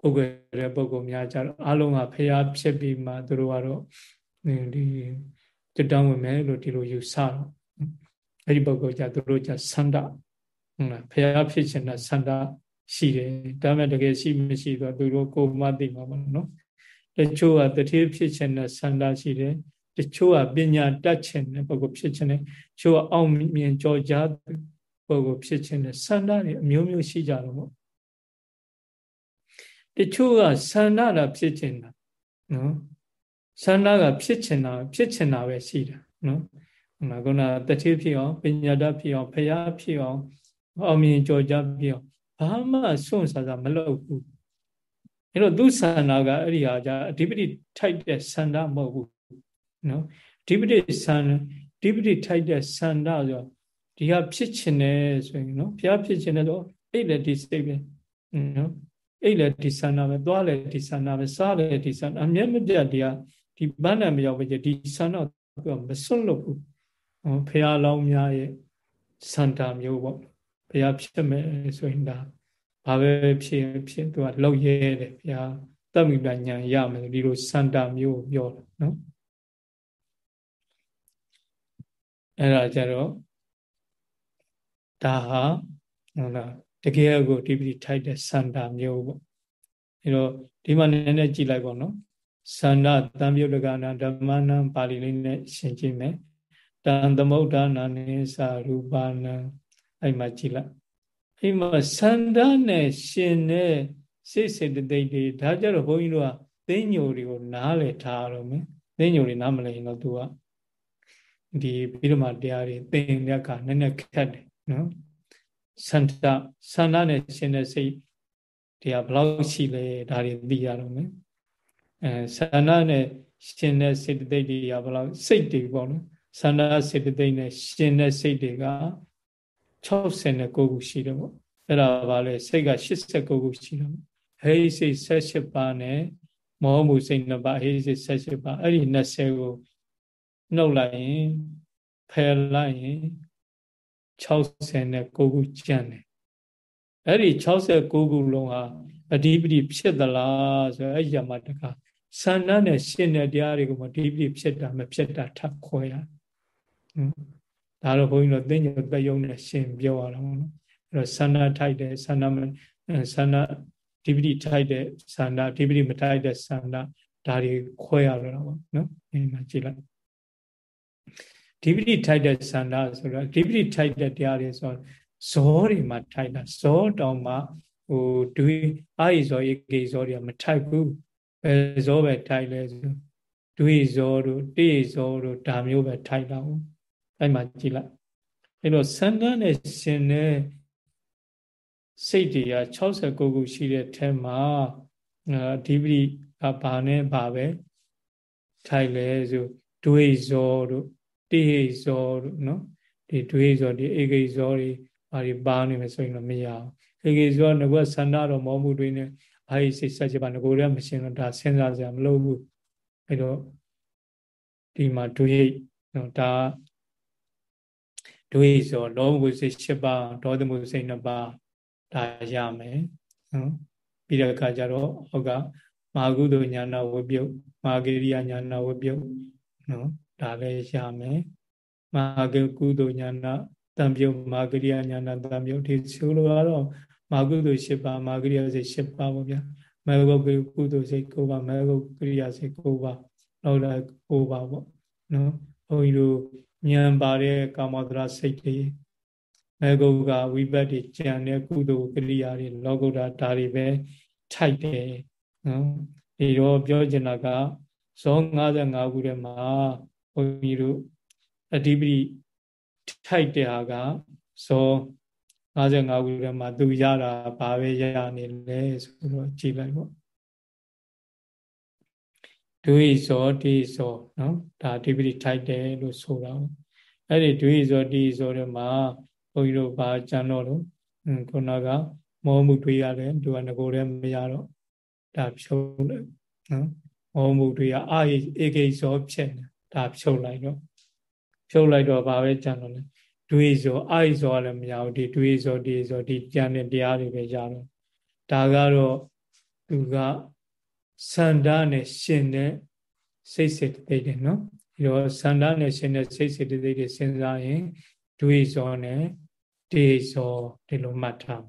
ပုဂ္ဂိုလ်တဲ့ပုဂ္ဂိုလ်များကြတော့အလုံးကဘုရားဖြစ်ပြီးမှသူတို့ကတော့ဒီတတောင်းဝင်မယ်လို့ဒီလိုယူဆတော့အဲ့ဒီပုဂ္ဂိုလ်ကြသူတို့ကြဆန္ဒဟုတ်လားဘုရားဖြစ်ခြင်းနဲ့ဆန္ဒရှိတယ်ဒါမဲ့တကယ်ရှိမရှိတော့သူတို့ကိုယ်မှသိမှာမဟုတ်နော်တချို့ကတတိဖြစ်ခြင်းနဲ့ဆန္ဒရှိတယ် တချို့ကပညာတတ်ခြင်းနဲ့ပုဂ္ဂိုလ်ဖြစ်ခြင်းနဲ့ချို့ကအောင်မြင်ကြောကြားပုဂ္ဂိုလ်ဖြစ်ခြင်းနဲ့ဆန္ဒတွေအမျိုးမျိုးရှိကြတော့ပေါ့တချို့ကဆန္ဒတာဖြစ်ခြင်းတာနော်ဆန္ဒကဖြစ်ခြင်းတာဖြစ်ခြင်းတာပဲရှိတာနော်ဟုတ်လားခုနတတိဖြစ်အောင်ပညာတတ်ဖြစ်အောင်ဖရာဖြစ်အောင်အောင်မြင်ကြောကြားဖြစ်အောင်ဘာမှစွန့်စားစားမလုပ်ဘူးအဲ့တော့သူဆန္ဒကအဲ့ဒီဟာじゃအဓိပတိထိုက်တဲ့ဆန္ဒမဟုတ်ဘူး နော်အဓိပတိဆန္ဒအဓိပတိထိုက်တဲ့ဆန္ဒဆိုဒီဟာဖြစ်ချင်တယ်ဆိုရင်နော်ဘုရားဖြစ်ချင်တယ်ဆိုအဲ့လေဒီစိတ်ပဲနော်အဲ့လေဒီဆန္ဒပဲသွားလေဒီဆန္ဒပဲစားလေဒီဆန္ဒအမျက်မပြတ်ဒီဟာဒီဘန်းနံမရောက်ပဲဒီဆန္ဒကမစွန့်လို့ဘူးဘုရားလောင်းများရဲ့စန္ဒာမျိုးပေါ့ဘုရားဖြစ်မယ်ဆိုရင်ဒါဘာပဲဖြစ်ဖြစ်သူကလောက်ရဲတယ်ဘုရားတတ်မိပညာရမယ်ဒီလိုစန္ဒာမျိုးပြောတယ်နော် အဲ့ဒါကြတော့ဒါဟာဟုတ်လားတကယ်ကိုဒီပတိထိုက်တဲ့စန္ဒာမျိုးပေါ့အဲ့တော့ဒီမှာနည်းနည်းကြည့်လိုက်ပေါ့နော်စန္ဒတံပြုတ်တကနာဓမ္မနံပါဠိလေးနဲ့ရှင်းကြည့်မယ်တံသမုဒ္ဒနာနိသရူပနာအဲ့မှာကြည့်လိုက်အဲ့မှာသန္ဓာနဲ့ရှင်တဲ့စိတ်စေတသိက်တွေဒါကြတော့ဘုန်းကြီးတို့ကသိညိုတွေကိုနားလေထားတော့မယ်သိညိုတွေနားမလဲရင်တော့ तू က ဒီပြီးတော့မှတရားတွေသင်ရကနည်းနည်းခက်တယ်နော်စန္ဒစန္ဒနဲ့ရှင်တဲ့စိတ်တရားဘယ်လောက်ရှိလဲဒါတွေသိရတော့မယ်အဲစန္ဒနဲ့ရှင်တဲ့စေတသိက်တွေကဘယ်လောက်စိတ်တွေပေါ့နော်စန္ဒစေတသိက်နဲ့ရှင်တဲ့စိတ်တွေက69ခုရှိတယ်ပေါ့အဲ့ဒါပါလေစိတ်က89ခုရှိတယ်ပေါ့ဟိစိတ်78ပါးနဲ့မောမှုစိတ်2ပါးဟိစိတ်78ပါးအဲ့ဒီ20ကို နှုတ်လိုက်ရင်ဖယ်လိုက်ရင်69ခုကျန်တယ်အဲ့ဒီ69ခုလုံးဟာအဓိပတိဖြစ်သလားဆိုအဲ့ရမှာတခါဆန္ဒနဲ့ရှင်တဲ့တရားတွေကိုမအဓိပတိဖြစ်တာမဖြစ်တာထပ်ခွဲရဒါတော့ဘုန်းကြီးတို့သိဉ္ဇတယုံနဲ့ရှင်ပြောရအောင်နော်အဲ့တော့ဆန္ဒထိုက်တယ်ဆန္ဒမဆန္ဒဒီပတိထိုက်တဲ့ဆန္ဒဒီပတိမထိုက်တဲ့ဆန္ဒဒါတွေခွဲရတော့ပေါ့နော်ဒီမှာကြည့်လိုက် ဒီပတိထိုက်တဲ့ဆန္ဒဆိုတော့ဒီပတိထိုက်တဲ့တရားတွေဆိုဇောတွေမှာထိုက်တာဇောတောင်မှဟိုဒွေအာရိဇောဧကေဇောတွေကမထိုက်ဘူးပဲဇောပဲထိုက်လဲဆိုဒွေဇောတို့တေဇောတို့ဒါမျိုးပဲထိုက်တာဟုတ်အဲ့မှာကြည့်လိုက်အဲ့တော့ဆန္ဒနဲ့ရှင်တဲ့စိတ်တွေက69ခုရှိတဲ့ထဲမှာဒီပတိကဘာနဲ့ဘာပဲထိုက်လဲဆို ဒွေဇောတို့တေဟိဇောတို့နော်ဒီဒွေဇောဒီဧကိဇောတွေဘာတွေပါနေမယ်ဆိုရင်တော့မရအောင်ဧကိဇောငကွဆန္ဒတော်မောမှုတွေနဲ့အာဟိစိတ်ဆက်ချပါငကိုလည်းမရှင်းတော့ဒါစဉ်းစားစရာမလိုဘူးအဲ့တော့ဒီမှာဒွေနော်ဒါဒွေဇောလောဘကိုစိတ်၈ပါးဒေါသမှုစိတ်၂ပါးဒါရမယ်နော်ပြီးတဲ့အခါကျတော့ဟောကမာကုသိုလ်ညာနာဝပြုတ်မာဂရိယညာနာဝပြုတ် နော်ဒါလည်းရမယ်မာဂကုသိုလ်ညာနာတံပြုတ်မာဂရိယညာနာတံပြုတ်ဒီဆိုလိုကတော့မာကုသိုလ်၈ပါးမာဂရိယစိတ်၈ပါးပေါ့ဗျာမေဂုတ်ကုသိုလ်စိတ်၉ပါးမေဂုတ်ကရိယာစိတ်၉ပါးနောက်လာ၉ပါးပေါ့နော်ဘုန်းကြီးတို့ဉာဏ်ပါတဲ့ကာမဒရာစိတ်တွေမေဂုတ်ကဝိဘတ်တွေကြံတဲ့ကုသိုလ်ကရိယာတွေလောကုတ္တဒါတွေပဲထိုက်တယ်နော်ဒီတော့ပြောချင်တာက ဇော55ခုထဲမှာဘုန်းကြီးတို့အဓိပတိထိုက်တဲ့ဟာကဇော55ခုထဲမှာသူရတာဘာပဲရနေလဲဆိုတော့ကြည့်လိုက်ပေါ့ဒွေဇောတိဇောနော်ဒါအဓိပတိထိုက်တယ်လို့ဆိုတာအဲ့ဒီဒွေဇောတိဇောတွေမှာဘုန်းကြီးတို့ဘာကြံတော့လို့ခုနကမောမှုတွေရတယ်သူကငကိုယ်တည်းမရတော့ဒါဖြုတ်လိုက်နော် မောမှုတွေရအာဧကိဇောဖြစ်နေဒါဖြုတ်လိုက်တော့ဖြုတ်လိုက်တော့ဘာပဲကြံတော့လဲတွေးဇောအာဇောလည်းမရဘူးဒီတွေးဇောဒီဇောဒီကြံတဲ့တရားတွေပဲရတော့ဒါကတော့သူကစန္ဒနဲ့ရှင်တဲ့စိတ်စေတသိက်တယ်နော်ဒီတော့စန္ဒနဲ့ရှင်တဲ့စိတ်စေတသိက်တွေစဉ်းစားရင်တွေးဇောနဲ့တေဇောဒီလိုမှတ်ထား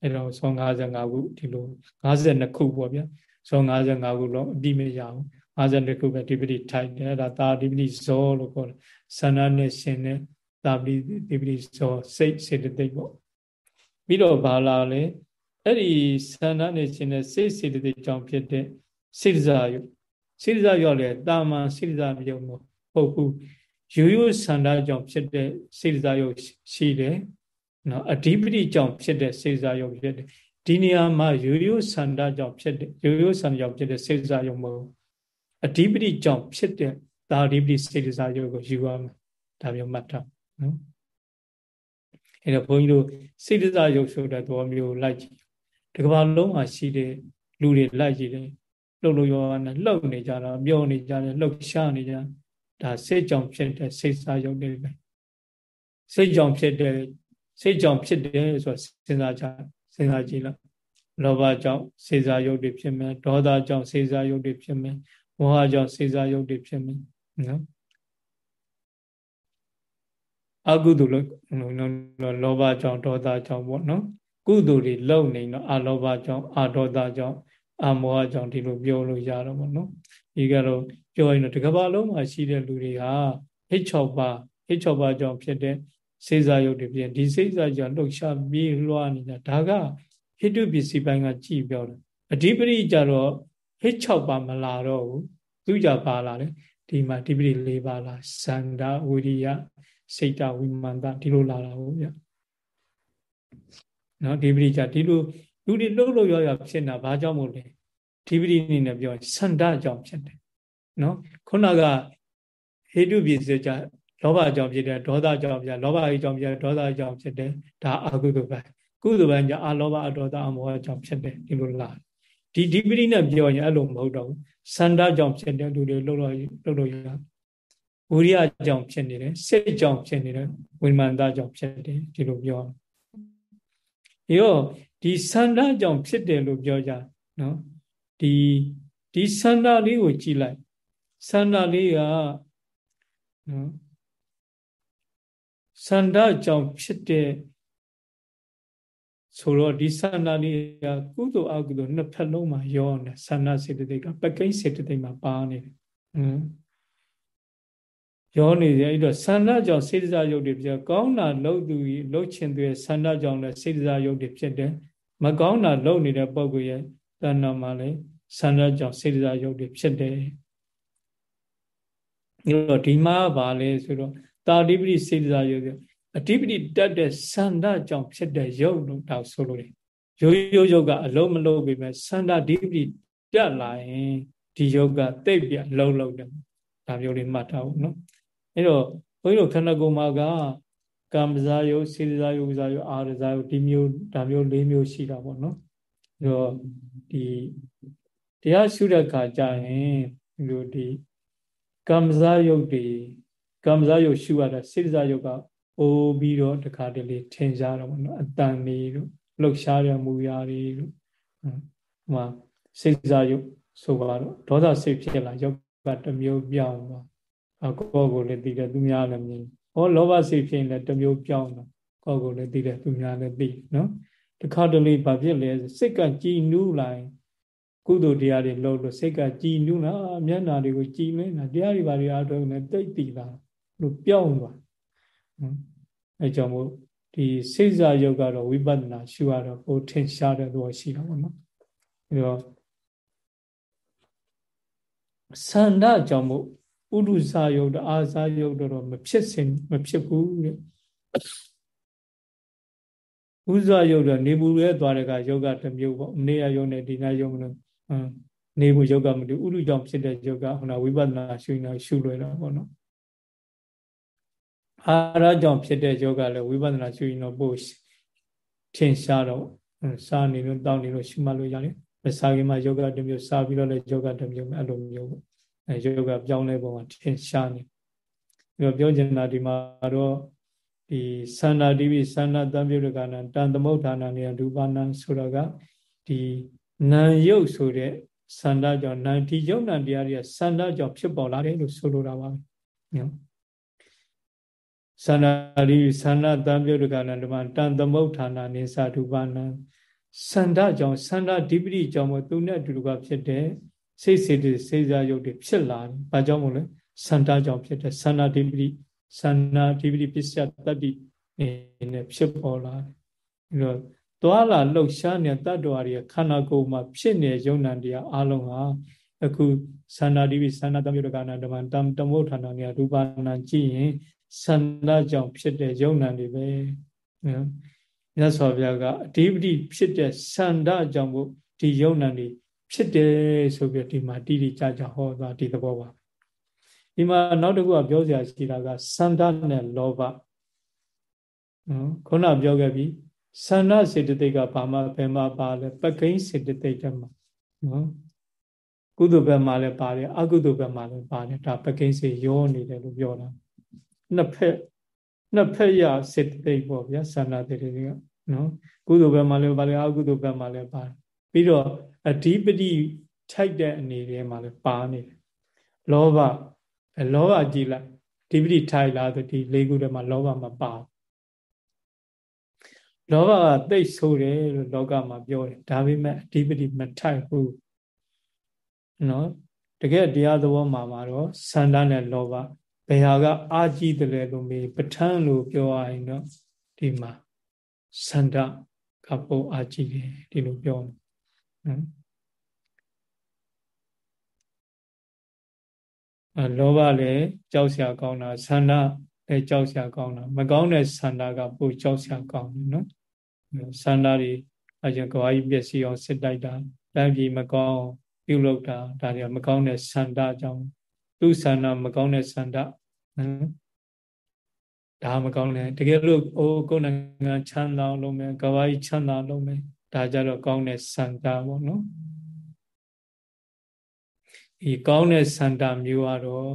အဲ့တော့ဇော55ခုဒီလို52ခုပေါ့ဗျာ ဇော55ခုလုံးအပြီးမရအောင်52ခုပဲဒီပတိထိုက်တယ်အဲ့ဒါသာဒီပတိဇောလို့ခေါ်တယ်ဆန္ဒနဲ့ရှင်တဲ့သာပတိဒီပတိဇောစိတ်စေတသိက်ပေါ့ပြီးတော့ဘာလာလဲအဲ့ဒီဆန္ဒနဲ့ရှင်တဲ့စိတ်စေတသိက်ကြောင့်ဖြစ်တဲ့စိတ္တဇာယုစိတ္တဇာယုလည်းတာမန်စိတ္တဇာယုမဟုတ်ဘူးရိုးရိုးဆန္ဒကြောင့်ဖြစ်တဲ့စိတ္တဇာယုရှိတယ်နော်အဓိပတိကြောင့်ဖြစ်တဲ့စေစားယုံဖြစ်တယ် ဒီနေရာမှာရိုးရိုးဆန္ဒကြောင့်ဖြစ်တဲ့ရိုးရိုးဆန္ဒကြောင့်ဖြစ်တဲ့စေစားယုံမဟုတ်အဓိပတိကြောင့်ဖြစ်တဲ့ဒါအဓိပတိစေစားယုံကိုယူရမယ်ဒါမျိုးမှတ်ထားနော်အဲ့တော့ဘုန်းကြီးတို့စေစားယုံဆိုတဲ့သဘောမျိုးလိုက်ကြည့်ဒီကဘာလုံးမှာရှိတဲ့လူတွေလိုက်ကြည့်တယ်လှုပ်လို့ရောနဲ့လှုပ်နေကြတာပြောနေကြတယ်လှုပ်ရှားနေကြဒါစိတ်ကြောင့်ဖြစ်တဲ့စိတ်စားယုံတွေပဲစိတ်ကြောင့်ဖြစ်တဲ့စိတ်ကြောင့်ဖြစ်တယ်ဆိုစဉ်းစားကြ စဉ်းစားကြည့်လိုက်လောဘကြောင့်စေစားယုတ်တွေဖြစ်မယ်ဒေါသကြောင့်စေစားယုတ်တွေဖြစ်မယ်မောဟကြောင့်စေစားယုတ်တွေဖြစ်မယ်နော်အကုသိုလ်လို့လောဘကြောင့်ဒေါသကြောင့်ပေါ့နော်ကုသိုလ်တွေလုံနေတော့အလောဘကြောင့်အဒေါသကြောင့်အမောဟကြောင့်ဒီလိုပြောလို့ရတော့ပေါ့နော်ဒီကတော့ပြောရင်တော့ဒီကမ္ဘာလုံးမှာရှိတဲ့လူတွေဟာဟိတ်6ပါးဟိတ်6ပါးကြောင့်ဖြစ်တဲ့ စေစားရုပ်တွေပြင်ဒီစေစားကြောင့်လှုပ်ရှားပြေးလွှားနေတာဒါကဟိတုပစ္စည်းပိုင်းကကြည်ပြောတယ်အဓိပတိကြတော့ဟိ6ပါမလာတော့ဘူးသူကြပါလာတယ်ဒီမှာအဓိပတိ၄ပါလာဇန္ဒဝိရိယစိတ်တဝိမာန်တဒီလိုလာတာဟုတ်ဗျနော်ဒီပရိကြဒီလိုလူတွေလှုပ်လှုပ်ရောရောဖြစ်နေတာဘာကြောင့်မို့လဲဒီပရိအနေနဲ့ပြောစန္ဒကြောင့်ဖြစ်တယ်နော်ခုနကဟေတုပစ္စည်းကြ လောဘကြောင့်ဖြစ်တယ်ဒေါသကြောင့်ဖြစ်တယ်လောဘအကြောင့်ဖြစ်တယ်ဒေါသကြောင့်ဖြစ်တယ်ဒါအကုသိုလ်ပဲကုသိုလ်ပဲညာအလောဘအဒေါသအမောဟကြောင့်ဖြစ်တယ်ဒီလိုလားဒီဒီပရိနဲ့ပြောရင်အဲ့လိုမဟုတ်တော့ဘူးစန္ဒကြောင့်ဖြစ်တဲ့လူတွေလှုပ်လို့လှုပ်လို့ရဝိရိယကြောင့်ဖြစ်နေတယ်စိတ်ကြောင့်ဖြစ်နေတယ်ဝိမာန်သားကြောင့်ဖြစ်တယ်ဒီလိုပြောပြီးတော့ဒီစန္ဒကြောင့်ဖြစ်တယ်လို့ပြောကြနော်ဒီဒီစန္ဒလေးကိုကြည့်လိုက်စန္ဒလေးကနော် စန္ဒကြောင့်ဖြစ်တဲ့ဆိုတော့ဒီဆန္ဒလေးကကုသိုလ်အကုသိုလ်နှစ်ဖက်လုံးမှာရောနေဆန္ဒစေတသိက်ကပကိစေတသိက်မှာပါနေတယ်ဟမ်ရောနေတယ်အဲ့တော့ဆန္ဒကြောင့်စေတစာယုတ်တွေဖြစ်ကောင်းတာလှုပ်သူလှုပ်ချင်သူရဲ့ဆန္ဒကြောင့်လည်းစေတစာယုတ်တွေဖြစ်တယ်မကောင်းတာလှုပ်နေတဲ့ပုံကိုရဲ့တဏ္ဍာမှာလည်းဆန္ဒကြောင့်စေတစာယုတ်တွေဖြစ်တယ်အဲ့တော့ဒီမှာပါလဲဆိုတော့ တာတိပတိစေတစာယုတ်တွေအဓိပတိတက်တဲ့ဆန္ဒကြောင့်ဖြစ်တဲ့ယုတ်လို့တောက်ဆိုလို့ရိုးရိုးယုတ်ကအလုံးမလုံးပေမဲ့ဆန္ဒဓိပတိတက်လာရင်ဒီယုတ်ကတိတ်ပြလုံးလုံးတယ်ဒါမျိုးလေးမှတ်ထားဖို့နော်အဲ့တော့ဘုန်းကြီးတို့ခန္ဓာကိုယ်မှာကကမ္မဇာယုတ်စေတဇာယုတ်ဇာယုတ်အာရဇာယုတ်ဒီမျိုးဒါမျိုး၄မျိုးရှိတာပေါ့နော်အဲ့တော့ဒီတရားရှုတဲ့ခါကျရင်ဒီလိုဒီကမ္မဇာယုတ်တွေ ကမ္မဇာယုတ်ရှုရတာစေတဇာယုတ်ကအိုးပြီးတော့တခါတလေထင်ရှားတော့ဗောနော်အတန်နေတို့လှုပ်ရှားတဲ့မူရာတွေတို့ဟိုမှာစိတ်စားရုပ်ဆိုပါတော့ဒေါသစိတ်ဖြစ်လာရုပ်ကတမျိုးပြောင်းသွားအကောကိုလည်းသိတယ်သူများလည်းမြင်ဟောလောဘစိတ်ဖြစ်ရင်လည်းတမျိုးပြောင်းသွားကောကိုလည်းသိတယ်သူများလည်းသိနော်တခါတလေဘာဖြစ်လဲစိတ်ကကြည်နူးလာရင်ကုသိုလ်တရားတွေလုပ်လို့စိတ်ကကြည်နူးလာမျက်နာတွေကိုကြည်မင်းတာတရားတွေဘာတွေအားထုတ်နေတိတ်တည်လာ လို့ပြောင်းသွားအဲကြောင့်မို့ဒီစိတ်စာယုတ်ကတော့ဝိပဿနာရှုရတော့ပိုထင်ရှားတဲ့သဘောရှိတာပေါ့နော်အဲတော့သန္ဓကြောင့်မို့ဥဒုစာယုတ်အာစာယုတ်တော့မဖြစ်စင်မဖြစ်ဘူးတဲ့ဥဇယုတ်တော့နေဘူးရဲသွားတဲ့ကယောဂတစ်မျိုးပေါ့မနေ့ကယုတ်နဲ့ဒီနေ့ယုတ်မလို့နေဘူးယောဂမတူဥဒုကြောင့်ဖြစ်တဲ့ယောဂဟိုနာဝိပဿနာရှုနေရှုလွယ်တာပေါ့နော် အာရကြောင့်ဖြစ်တဲ့ယောဂလည်းဝိပဿနာရှုရင်တော့ပို့ထင်ရှားတော့စားနေလို့တောင်းနေလို့ရှုမှတ်လို့ရတယ်မစားခင်မှာယောဂတစ်မျိုးစားပြီးတော့လည်းယောဂတစ်မျိုးအဲ့လိုမျိုးပေါ့အဲယောဂပြောင်းလဲပုံမှာထင်ရှားနေပြီးတော့ပြောချင်တာဒီမှာတော့ဒီသန္တာတိပိသန္တာတံပြုတ်ကနာတန်သမုဋ္ဌာနာနေရဒုပါဏံဆိုတော့ကဒီနာယုတ်ဆိုတဲ့သန္တာကြောင့်နာဒီယုတ်နာတရားတွေကသန္တာကြောင့်ဖြစ်ပေါ်လာတယ်လို့ဆိုလိုတာပါပဲနော် သန္တာရိသန္တာတံပြုတ်ကနာဓမ္မတန်သမုဋ္ဌာနာနေသာဒုပါဏံသန္တာကြောင့်သန္တာဓိပတိကြောင့်မို့သူနဲ့အတူတူကဖြစ်တဲ့စိတ်စေတစေစားယုတ်တွေဖြစ်လာတယ်။ဘာကြောင့်မို့လဲသန္တာကြောင့်ဖြစ်တဲ့သန္တာဓိပတိသန္တာဓိပတိပစ္စယတတ္တိနဲ့ဖြစ်ပေါ်လာတယ်။အဲတော့သွာလာလှုပ်ရှားနေတဲ့တတ္တဝါတွေခန္ဓာကိုယ်မှာဖြစ်နေတဲ့ယုံနံတရားအလုံးဟာအခုသန္တာဓိပတိသန္တာတံပြုတ်ကနာဓမ္မတံတမုဋ္ဌာနာနေရူပနာကြည့်ရင် ဆန္ဒကြောင့်ဖြစ်တဲ့ယုံနာတွေပဲနော်မြတ်စွာဘုရားကအဓိပတိဖြစ်တဲ့ဆန္ဒကြောင့်မို့ဒီယုံနာတွေဖြစ်တယ်ဆိုပြီးဒီမှာတိတိကျကျဟောသွားဒီသဘောပါဒီမှာနောက်တစ်ခုကပြောစရာရှိတာကဆန္ဒနဲ့လောဘနော်ခုနပြောခဲ့ပြီဆန္ဒစေတသိက်ကဘာမှဘယ်မှာပါလဲပကိန်းစေတသိက်တမှာနော်ကုသိုလ်ဘက်မှာလည်းပါတယ်အကုသိုလ်ဘက်မှာလည်းပါတယ်ဒါပကိန်းစေရောနေတယ်လို့ပြောတာ နှစ်ဖက်နှစ်ဖက်ရစေတသိက်ပေါ့ဗျာဆန္ဒတေတွေကနော်ကုသိုလ်ဘက်မှာလည်းပါတယ်အကုသိုလ်ဘက်မှာလည်းပါတယ်ပြီးတော့အဓိပတိထိုက်တဲ့အနေတွေမှာလည်းပါနေတယ်လောဘလောဘကြည့်လိုက်ဓိပတိထိုက်လာဆိုဒီလေးခုထဲမှာလောဘမပါလောဘကသိဆိုးတယ်လို့လောကမှာပြောတယ်ဒါပေမဲ့အဓိပတိမထိုက်ဘူးနော်တကယ်တရားသဘောမှာမှာတော့သန္တာနဲ့လောဘ ဘယ်ဟာကအာကြီးတယ်လဲလို့မေးပဋ္ဌာန်းလို့ပြောရရင်တော့ဒီမှာသန္တာကပိုအာကြီးတယ်ဒီလိုပြောနော်အဲလောဘလည်းကြောက်စရာကောင်းတာဆန္ဒလည်းကြောက်စရာကောင်းတာမကောင်းတဲ့ဆန္ဒကပိုကြောက်စရာကောင်းတယ်နော်ဆန္ဒတွေအကျကဘာကြီးပျက်စီးအောင်စစ်တိုက်တာတန်ပြည်မကောင်းပြုလုပ်တာဒါတွေကမကောင်းတဲ့ဆန္ဒကြောင့် သူ့ဆန္ဒမကောင်းတဲ့ဆန္ဒနော်ဒါမကောင်းလဲတကယ်လို့အိုးကိုယ်နိုင်ငံချမ်းသာအောင်လုပ်မယ်ကဘာကြီးချမ်းသာလုပ်မယ်ဒါကြတော့ကောင်းတဲ့ဆန္ဒပေါ့နော်ဒီကောင်းတဲ့ဆန္ဒမျိုးကတော့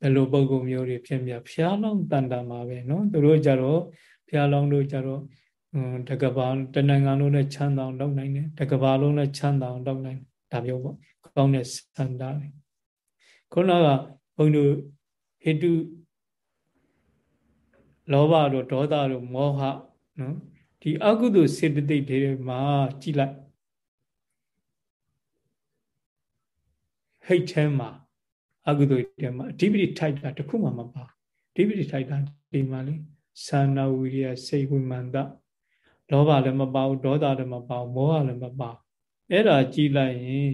ဘယ်လိုပုံကုမျိုးတွေဖြစ်မြဖျားလောင်းတန်တာမှာပဲနော်သူတို့ကြတော့ဖျားလောင်းတို့ကြတော့တကဘာတနိုင်ငံလုံးနဲ့ချမ်းသာအောင်လုပ်နိုင်တယ်တကဘာလုံးနဲ့ချမ်းသာအောင်လုပ်နိုင်တယ်ဒါမျိုးပေါ့ကောင်းတဲ့ဆန္ဒတွေ ခုနကဘုန်းတို့ဟိတုလောဘတို့ဒေါသတို့မောဟနော်ဒီအကုသိုလ်စေတသိက်တွေမှာကြည်လိုက်ဟိတ်ထဲမှာအကုသိုလ်တွေမှာအဓိပတိထိုက်တာတခုမှမပါအဓိပတိထိုက်တာဒီမှာလေသာနာဝိရိယစိတ်ဝိမန္တလောဘလည်းမပါဘူးဒေါသလည်းမပါဘူးမောဟလည်းမပါအဲ့ဒါကြည်လိုက်ရင်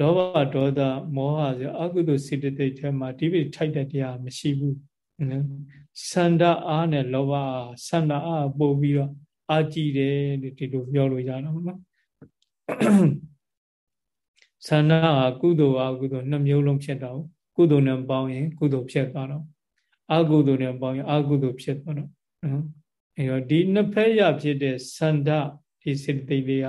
လောဘဒေါသမောဟဆိုအကုသိုလ်စေတသိက်ထဲမှာဒီပိထိုက်တဲ့တရားမရှိဘူးနော်စန္ဒအားနဲ့လောဘစန္ဒအားပို့ပြီးတော့အာကြည့်တယ်လို့ဒီလိုပြောလို့ရတော့နော်ဆန္ဒဟာကုသိုလ်အကုသိုလ်နှစ်မျိုးလုံးဖြစ်တော့ကုသိုလ်နဲ့ပေါင်းရင် ကုသိုလ်ဖြစ်သွားတော့အကုသိုလ်နဲ့ပေါင်းရင်အကုသိုလ်ဖြစ်သွားတော့နော်အဲတော့ဒီနှစ်ဖက်ရဖြစ်တဲ့ဆန္ဒဒီစေတသိက်လေးက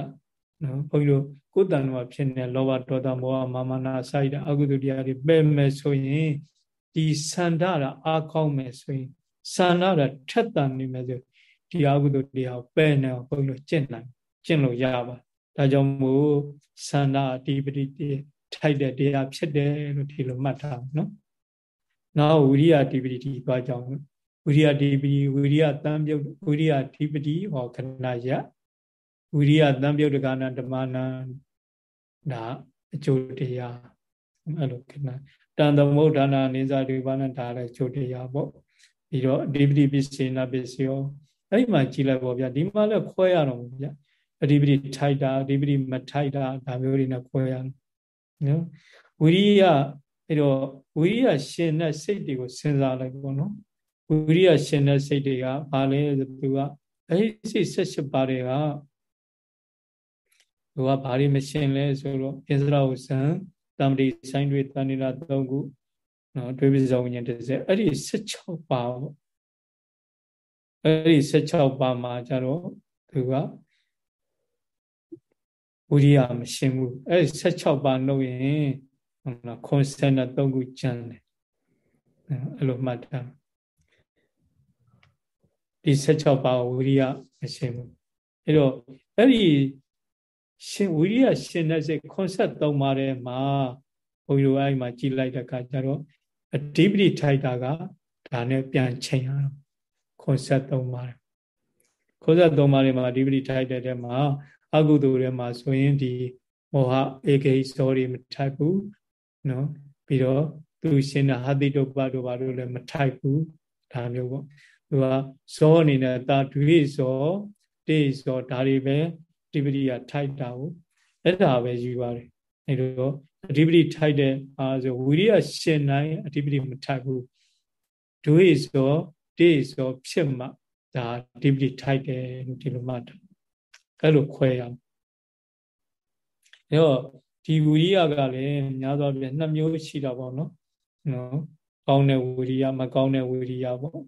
နော်ဘုန်းကြီးတို့ကိုယ်တန်တော်ဖြစ်နေလောဘဒေါသမောဟမာမနာစိုက်တဲ့အကုသိုလ်တရားတွေပယ်မယ်ဆိုရင်ဒီဆန္ဒတာအားကောင်းမယ်ဆိုရင်ဆန္ဒတာထက်တန်နေမယ်ဆိုဒီအကုသိုလ်တရားပယ်နေအောင်ဘုန်းကြီးတို့ကျင့်နိုင်ကျင့်လို့ရပါဒါကြောင့်မို့ဆန္ဒအတိပတိထိုက်တဲ့တရားဖြစ်တယ်လို့ဒီလိုမှတ်ထားနော်နောက်ဝိရိယအတိပတိသွားကြောင်းဝိရိယအတိပတိဝိရိယတံပြုတ်ဝိရိယအတိပတိဟောခဏရ ဝိရိယတံပြုတ်တကနာဓမ္မနာဒါအကျိုးတရားအဲ့လိုခဏတန်သမုဋ္ဌာနာနေစာတွေဘာနဲ့ဒါလည်းအကျိုးတရားပေါ့ပြီးတော့အဓိပတိပစ္စေနာပစ္စယောအဲ့ဒီမှာကြည်လိုက်ပေါ့ဗျာဒီမှာလည်းခွဲရတော့ဗျာအဓိပတိထိုက်တာအဓိပတိမထိုက်တာဒါမျိုးတွေနဲ့ခွဲရနော်ဝိရိယအဲ့တော့ဝိရိယရှင်တဲ့စိတ်တွေကိုစဉ်းစားလိုက်ပေါ့နော်ဝိရိယရှင်တဲ့စိတ်တွေကဘာလဲဆိုသူကအဲ့ဒီစိတ်၁၈ပါးတွေက သူကဘာတွေမရှင်လဲဆိုတော့ဣဇရာဝဇံတမ္ပတိဆိုင်တွေတဏိရာ၃ခုနော်တွေးပစ္စည်းဝိညာဉ်တစ်စက်အဲ့ဒီ16ပါးပေါ့အဲ့ဒီ16ပါးမှာကျတော့သူကဝိရိယမရှင်ဘူးအဲ့ဒီ16ပါးနှုတ်ရင်ဟုတ်လားခွန်ဆယ်နဲ့၃ခုကျန်တယ်အဲ့လိုမှတ်ထားဒီ16ပါးဝိရိယမရှင်ဘူးအဲ့တော့အဲ့ဒီ ရှင်ဝိရိယရှင်တဲ့စိတ်83ပါးထဲမှာဘုန်းကြီးတို့အဲ့မှာကြည်လိုက်တဲ့အခါကျတော့အဓိပတိထိုက်တာကဒါနဲ့ပြန်ချိန်ရအောင်83ပါး83ပါးထဲမှာအဓိပတိထိုက်တဲ့ထဲမှာအကုသိုလ်ထဲမှာဆိုရင်ဒီမောဟဧကိဇောတွေမထိုက်ဘူးနော်ပြီးတော့သူရှင်တဲ့ဟာတိတုပ္ပတို့ဘာလို့လဲမထိုက်ဘူးဒါမျိုးပေါ့သူကဇောအနေနဲ့တာဒွေဇောတေဇောဒါတွေပဲအ ဓိပတိကထိုက်တာကိုအဲ့ဒါပဲယူပါတယ်အဲတော့အဓိပတိထိုက်တဲ့အာဆိုဝိရိယရှင်နိုင်အဓိပတိမထိုက်ဘူးဒွေဆိုတေဆိုဖြစ်မှဒါအဓိပတိထိုက်တယ်ဒီလိုမှတ်တယ်အဲ့လိုခွဲရအောင်အဲတော့ဒီဝိရိယကလည်းများသောအားဖြင့်နှစ်မျိုးရှိတာပေါ့နော်နော်ကောင်းတဲ့ဝိရိယမကောင်းတဲ့ဝိရိယပေါ့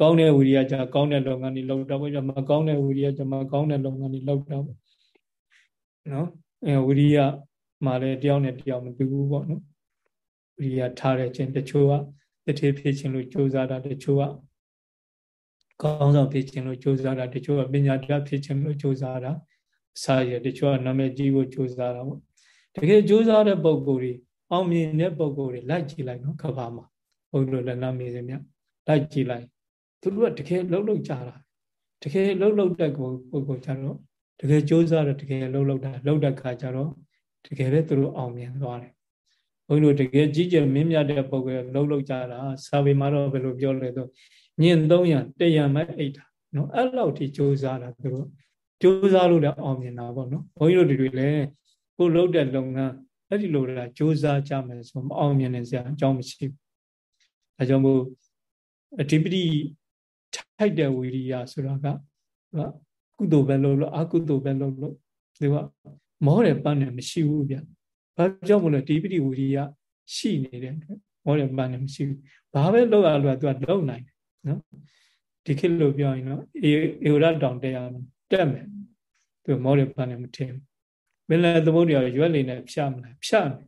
ကောင်းတဲ့ဝိရိယကြကောင်းတဲ့လုပ်ငန်းတွေလုပ်တာပေါ့ကြမကောင်းတဲ့ဝိရိယကြမကောင်းတဲ့လုပ်ငန်းတွေလုပ်တာပေါ့နော်အဲဝိရိယမှာလည်းတယောက်နဲ့တယောက်မတူဘူးပေါ့နော်ဝိရိယထားတဲ့ခြင်းတချို့ကတထေဖြစ်ခြင်းလို့ကြိုးစားတာတချို့ကကောင်းဆောင်ဖြစ်ခြင်းလို့ကြိုးစားတာတချို့ကပညာတရားဖြစ်ခြင်းလို့ကြိုးစားတာစာရတချို့ကနာမည်ကြီးဖို့ကြိုးစားတာပေါ့တကယ်ကြိုးစားတဲ့ပုံကိုယ်တွေအောင်မြင်တဲ့ပုံကိုယ်တွေလိုက်ကြည့်လိုက်နော်ကဘာမှာဘုန်းကြီးတို့လည်းနာမည်စမြလိုက်ကြည့်လိုက် သူတို့ကတကယ်လှုပ်လှုပ်ကြတာတကယ်လှုပ်လှုပ်တဲ့ကိုပုဂ္ဂိုလ်ကြတော့တကယ်ကြိုးစားတယ်တကယ်လှုပ်လှုပ်တာလှုပ်တဲ့ခါကျတော့တကယ်ပဲသူတို့အောင်မြင်သွားတယ်ဘုန်းကြီးတို့တကယ်ကြီးကျယ်မင်းမြတ်တဲ့ပုဂ္ဂိုလ်လှုပ်လှုပ်ကြတာစာပေမှာတော့ဘယ်လိုပြောလဲဆိုညင်300တရံမဲ့အိတ်တာနော်အဲ့လောက်ထိကြိုးစားတာသူတို့ကြိုးစားလို့လည်းအောင်မြင်တာပေါ့နော်ဘုန်းကြီးတို့တွေလည်းကိုလှုပ်တဲ့လုပ်ငန်းအဲ့ဒီလိုလားကြိုးစားကြမယ်ဆိုမအောင်မြင်နေစရာအကြောင်းမရှိဘူးအဲကြောင့်မို့အဓိပတိ ထိုက်တဲ့ဝိရိယဆိုတာကကုသိုလ်ပဲလို့လို့အကုသိုလ်ပဲလို့လို့သူကမောတယ်ပန်းတယ်မရှိဘူးဗျဘာကြောင့်မလို့ဒီပတိဝီရိယရှိနေတဲ့မောတယ်ပန်းတယ်မရှိဘူးဘာပဲလောက်ရလို့သူကလုံနိုင်တယ်နော်ဒီခေတ်လို့ပြောရင်တော့အေအေရတောင်တက်ရမယ်တက်မယ်သူမောတယ်ပန်းတယ်မထင်ဘူးမင်းလည်းသမုဒ္ဒရာရွက်လေးနဲ့ဖြတ်မလားဖြတ်မယ်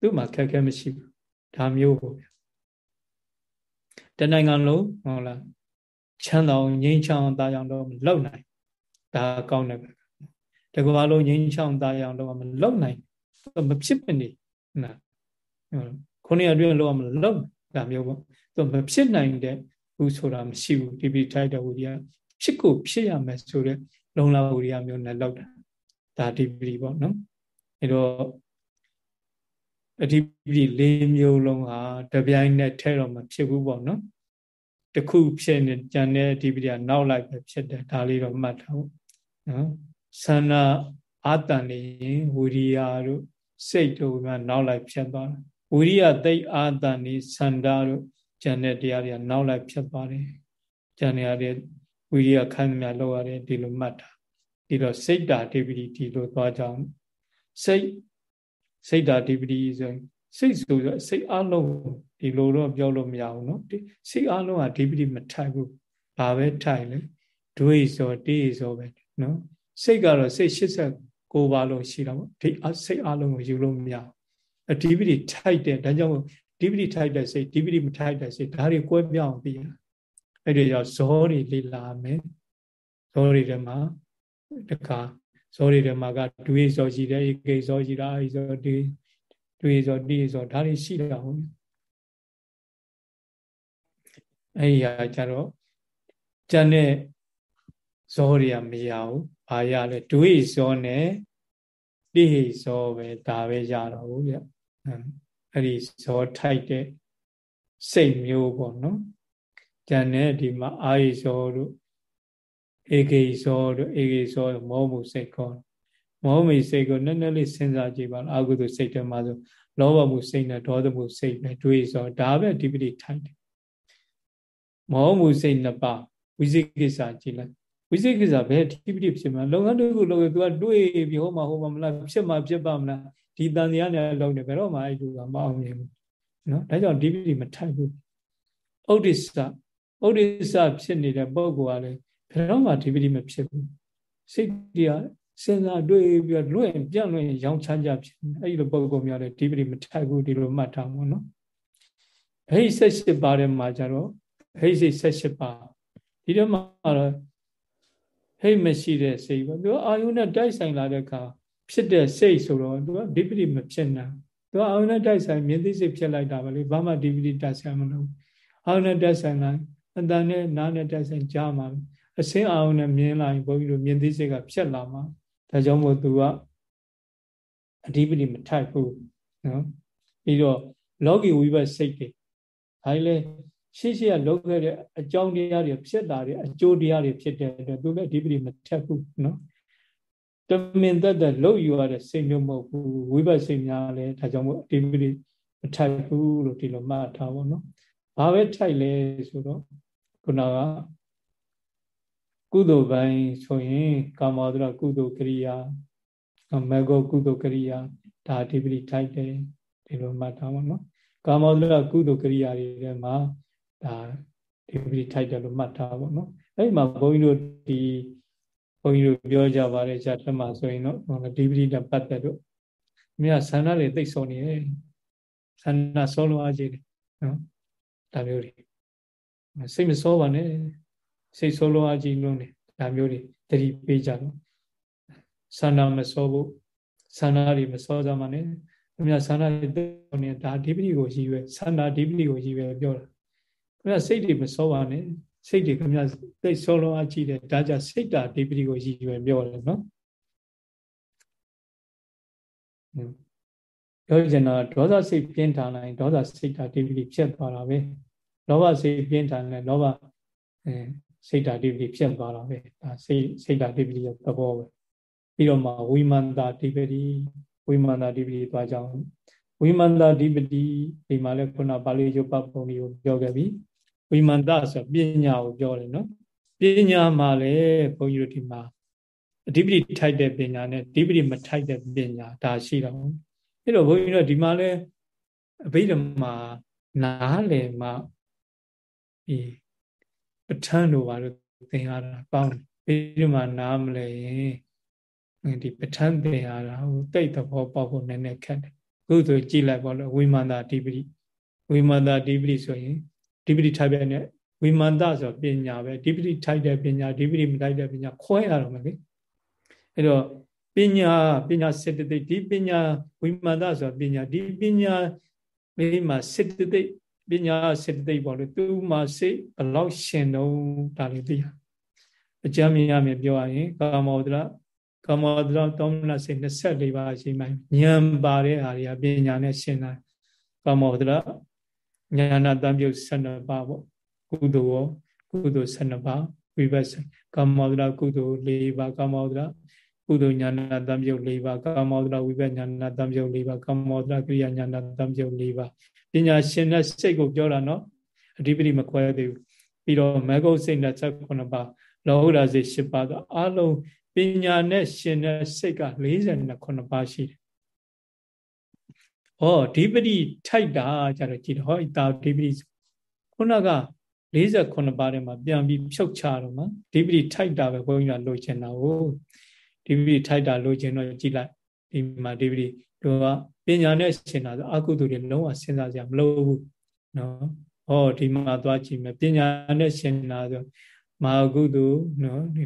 သူ့မှာခက်ခဲမရှိဘူးဒါမျိုးပေါ့ဗျတနိုင်ငံလုံးဟုတ်လား ချမ်းသာအောင်ငြိမ်းချမ်းသာအောင်တော့မလုပ်နိုင်ဒါကောင်းတယ်တကဘာလုံးငြိမ်းချမ်းသာအောင်တော့မလုပ်နိုင်မဖြစ်မနေနာခုနှစ်အတွင်းလောမလုပ်ဒါမျိုးပေါ့သူမဖြစ်နိုင်တဲ့ဘူးဆိုတာမရှိဘူးဒီပိထိုက်တဲ့ဝိရိယဖြစ်ကိုဖြစ်ရမယ်ဆိုတဲ့လုံလဝိရိယမျိုးနဲ့လောက်တာဒါဒီပိပေါ့နော်အဲတော့အဓိပတိ၄မျိုးလုံးဟာတပြိုင်နက်ထဲတော့မဖြစ်ဘူးပေါ့နော် တခုဖြစ်နေကြံတဲ့အဓိပတိကနောက်လိုက်ပဲဖြစ်တယ်ဒါလေးတော့မှတ်ထားဖို့နော်သန္နာအာတန်နေရင်ဝိရိယတို့စိတ်တို့ကနောက်လိုက်ဖြစ်သွားတယ်ဝိရိယသိအာတန်နေသန္တာတို့ကြံတဲ့တရားတွေကနောက်လိုက်ဖြစ်သွားတယ်ကြံနေရတဲ့ဝိရိယခိုင်းမြလောက်ရတယ်ဒီလိုမှတ်တာဒီတော့စိတ်တာအဓိပတိဒီလိုသွားကြအောင်စိတ်စိတ်ဓာတိပတိဆိုစိတ်ဆိုတော့စိတ်အလုံး ဒီလိုတော့ပြောလို့မရဘူးเนาะစိတ်အလုံးကဒီပတိမထိုက်ဘူးဘာပဲထိုက်လဲဒွေဆိုတေးဆိုပဲเนาะစိတ်ကတော့စိတ်89ပါလုံးရှိတာပေါ့ဒီစိတ်အလုံးကိုယူလို့မရဘူးအဒီပတိထိုက်တယ်ဒါကြောင့်ဒီပတိထိုက်တဲ့စိတ်ဒီပတိမထိုက်တဲ့စိတ်ဒါတွေကွဲပြောင်းပြီးအဲ့ဒီကြောင့်ဇောတွေလေ့လာမယ်ဇောတွေထဲမှာတခါဇောတွေထဲမှာကဒွေဇောရှိတယ်ဧကိဇောရှိတာအဲဇောဒီဒွေဇောတိဇောဒါတွေရှိတာဟုတ် အဲ့ဒီဟာကျတော့ကျန်တဲ့ဇောတွေကမရဘူးဘာရလဲဒွေဇောနဲ့တိဟိဇောပဲဒါပဲရတော့ဘူးဗျအဲ့ဒီဇောထိုက်တဲ့စိတ်မျိုးပေါ့နော်ကျန်တဲ့ဒီမှာအာဟိဇောတို့ဧကေဇောတို့ဧကေဇောမောမှုစိတ်ခေါ်မောမှုစိတ်ကိုနည်းနည်းလေးစဉ်းစားကြည့်ပါလားအကုသိုလ်စိတ်တွေမှာဆိုလောဘမှုစိတ်နဲ့ဒေါသမှုစိတ်နဲ့တွေးစောဒါပဲဒီပတိထိုက်တယ် မောမှုစိတ်နှစ်ပါးဝိသိကိစ္စကြည့်လိုက်ဝိသိကိစ္စဘယ်ဒီပတိဖြစ်မှာလုပ်ငန်းတစ်ခုလုပ်ရင် तू ကတွေးပြီးဟောမှာဟောမှာမလားဖြစ်မှာဖြစ်ပါမလားဒီတန်တရားနဲ့လုပ်နေဘယ်တော့မှအဲ့ဒီကမအောင်မြင်ဘူးနော်ဒါကြောင့်ဒီပတိမထိုက်ဘူးဥဒိစ္စဥဒိစ္စဖြစ်နေတဲ့ပုံကောကလည်းဘယ်တော့မှဒီပတိမဖြစ်ဘူးစိတ်တရားစဉ်းစားတွေးပြီးတော့လွင့်ပြန့်လွင့်ရောင်းချမ်းကြဖြစ်အဲ့ဒီလိုပုံကုန်များတယ်ဒီပတိမထိုက်ဘူးဒီလိုမှတ်ထားမှာနော်ဟိတ်ဆက်ရှိပါတဲ့မှာကြတော့ ဟိတ်စိတ်ဆက်ရှိပါဒီတော့မှတော့ဟိတ်မရှိတဲ့စိတ်ပေါ့သူအာယုနဲ့တိုက်ဆိုင်လာတဲ့အခါဖြစ်တဲ့စိတ်ဆိုတော့သူကဒီပတိမဖြစ်နိုင်သူကအာယုနဲ့တိုက်ဆိုင်မြင်သိစိတ်ဖြစ်လိုက်တာပဲလေဘာမှဒီပတိတိုက်ဆိုင်မလို့အာယုနဲ့တိုက်ဆိုင်လိုက်အတန်နဲ့နားနဲ့တိုက်ဆိုင်ကြားမှာအစင်းအောင်နဲ့မြင်လာရင်ဘုန်းကြီးတို့မြင်သိစိတ်ကဖြတ်လာမှာဒါကြောင့်မို့သူကအဓိပတိမထိုက်ဘူးနော်ပြီးတော့လောကီဝိဘတ်စိတ်တွေဒါလေ ရှေ့ရှေ့ကလောက်ခဲ့တဲ့အကြောင်းတရားတွေဖြစ်လာတဲ့အကျိုးတရားတွေဖြစ်တဲ့အတွက်သူလည်းအဓိပတိမထက်ဘူးနော်တမင်သက်သက်လှုပ်ယူရတဲ့စိတ်မျိုးမဟုတ်ဘူးဝိဘတ်စိတ်များလည်းဒါကြောင့်မို့အဓိပတိမထိုက်ဘူးလို့ဒီလိုမှတ်ထားပါတော့ဘာပဲထိုက်လဲဆိုတော့ခုနကကုသိုလ်ပိုင်းဆိုရင်ကာမောဒရကုသိုလ်ကရိယာမေဂောကုသိုလ်ကရိယာဒါအဓိပတိထိုက်တယ်ဒီလိုမှတ်ထားပါနော်ကာမောဒရကုသိုလ်ကရိယာတွေထဲမှာ ဒါအဓိပတိထိုက်တယ်လို့မှတ်ထားပါနော်အဲ့ဒီမှာဘုန်းကြီးတို့ဒီဘုန်းကြီးတို့ပြောကြပါတယ်ဇာတ်ထမှာဆိုရင်တော့အဓိပတိနဲ့ပတ်သက်လို့မြတ်ဆန္ဒတွေသိဆုံးနေတယ်ဆန္ဒဆောလို့အားကြီးတယ်နော်ဒါမျိုးတွေစိတ်မစောပါနဲ့စိတ်ဆိုးလုံးအကြီးလုံးတယ်ဒါမျိုးတွေတတိပေးကြတော့ဆန္ဒမစောဖို့ဆန္ဒတွေမစောကြမှာနဲ့ခင်ဗျာဆန္ဒတွေတုံးနေဒါအဓိပတိကိုရည်ရွယ်ဆန္ဒအဓိပတိကိုရည်ရွယ်ပြောတာ ခင်ဗျာစိတ်တွေမစောပါနဲ့စိတ်တွေခင်ဗျာသိစောလုံးအကြီးတယ်ဒါကြစိတ်တာအဓိပတိကိုရည်ရွယ်ပြောတယ်နော်ပြောချင်တာဒေါသစိတ်ပြင်းထန်လိုက်ဒေါသစိတ်တာအဓိပတိဖြစ်သွားတာပဲလောဘစိတ်ပြင်းထန်လဲလောဘအဲစိတ်ဓာတိပတိဖြစ်သွားတာပဲဒါစိတ်စိတ်ဓာတိပတိရဲ့သဘောပဲပြီးတော့မှဝိမန္တာတိပတိဝိမန္တာတိပတိသွားကြအောင်ဝိမန္တာတိပတိဒီမှာလည်းခုနပါဠိရုပ်ပပုံလေးကိုပြောခဲ့ပြီ ဝိမန္တဆိုပညာကိုပြောတယ်နော်ပညာမှာလည်းဘုန်းကြီးတို့ဒီမှာအဓိပတိထိုက်တဲ့ပညာနဲ့အဓိပတိမထိုက်တဲ့ပညာဒါရှိတော့အဲ့တော့ဘုန်းကြီးတို့ဒီမှာလည်းအဘိဓမ္မာနားလည်မှဒီပဋ္ဌာန်းတို့ဘာလို့သင်ရတာကောင်းတယ်ဘိဓမ္မာနားမလဲရင်ဒီပဋ္ဌာန်းသင်ရတာဟိုတိတ်သဘောပေါက်ဖို့နည်းနည်းခက်တယ်ခုဆိုကြည့်လိုက်ပါလို့ဝိမာန်တာအဓိပတိဝိမာန်တာအဓိပတိဆိုရင် အဓိပတိထိုက်ပဲနဲ့ဝိမာန်တဆိုပညာပဲအဓိပတိထိုက်တဲ့ပညာအဓိပတိမထိုက်တဲ့ပညာခွဲရတော့မယ်လေအဲ့တော့ပညာပညာစေတသိက်ဒီပညာဝိမာန်တဆိုပညာဒီပညာလေးမှာစေတသိက်ပညာစေတသိက်ပေါ့လေသူမှာစိတ်ဘလောက်ရှင်တော့ဒါလေးသိရအကြမ်းမြင်ရမယ်ပြောရရင်ကာမောဒရကာမောဒရတောမနစိတ်24ပါးရှိမှဉာဏ်ပါတဲ့ဟာတွေကပညာနဲ့ရှင်းတာကာမောဒရ ဉာဏတံပြုတ်12ပါးပေါ့ကုသိုလ်ရောကုသိုလ်12ပါးဝိပဿနာကာမောဒရကုသိုလ်4ပါးကာမောဒရကုသိုလ်ဉာဏတံပြုတ်၄ပါးကာမောဒရဝိပဿနာဉာဏတံပြုတ်၄ပါးကာမောဒရကိရိယာဉာဏတံပြုတ်၄ပါးပညာရှင်တဲ့စိတ်ကိုပြောတာနော်အဓိပတိမခွဲသေးဘူးပြီးတော့မဂုတ်စိတ်နဲ့16ပါးလောဟုရာစိတ်10ပါးတော့အလုံးပညာနဲ့ရှင်တဲ့စိတ်က49ပါးရှိတယ်။ ဩဒီပတိထိုက်တာကြတော့ကြည့်တော့ဟောတာဒီပတိခုနက48ပါးထဲမှာပြန်ပြီးဖြုတ်ချတော့မှာဒီပတိထိုက်တာပဲဘုန်းကြီးကလိုချင်တာကိုဒီပတိထိုက်တာလိုချင်တော့ကြည့်လိုက်ဒီမှာဒီပတိတို့ကပညာနဲ့ရှင်းတာဆိုအကုသိုလ်တွေလုံးဝစဉ်းစားစရာမလိုဘူးနော်ဟောဒီမှာသွားကြည့်မယ်ပညာနဲ့ရှင်းတာဆိုမဟာကုသိုလ်နော်ဒီ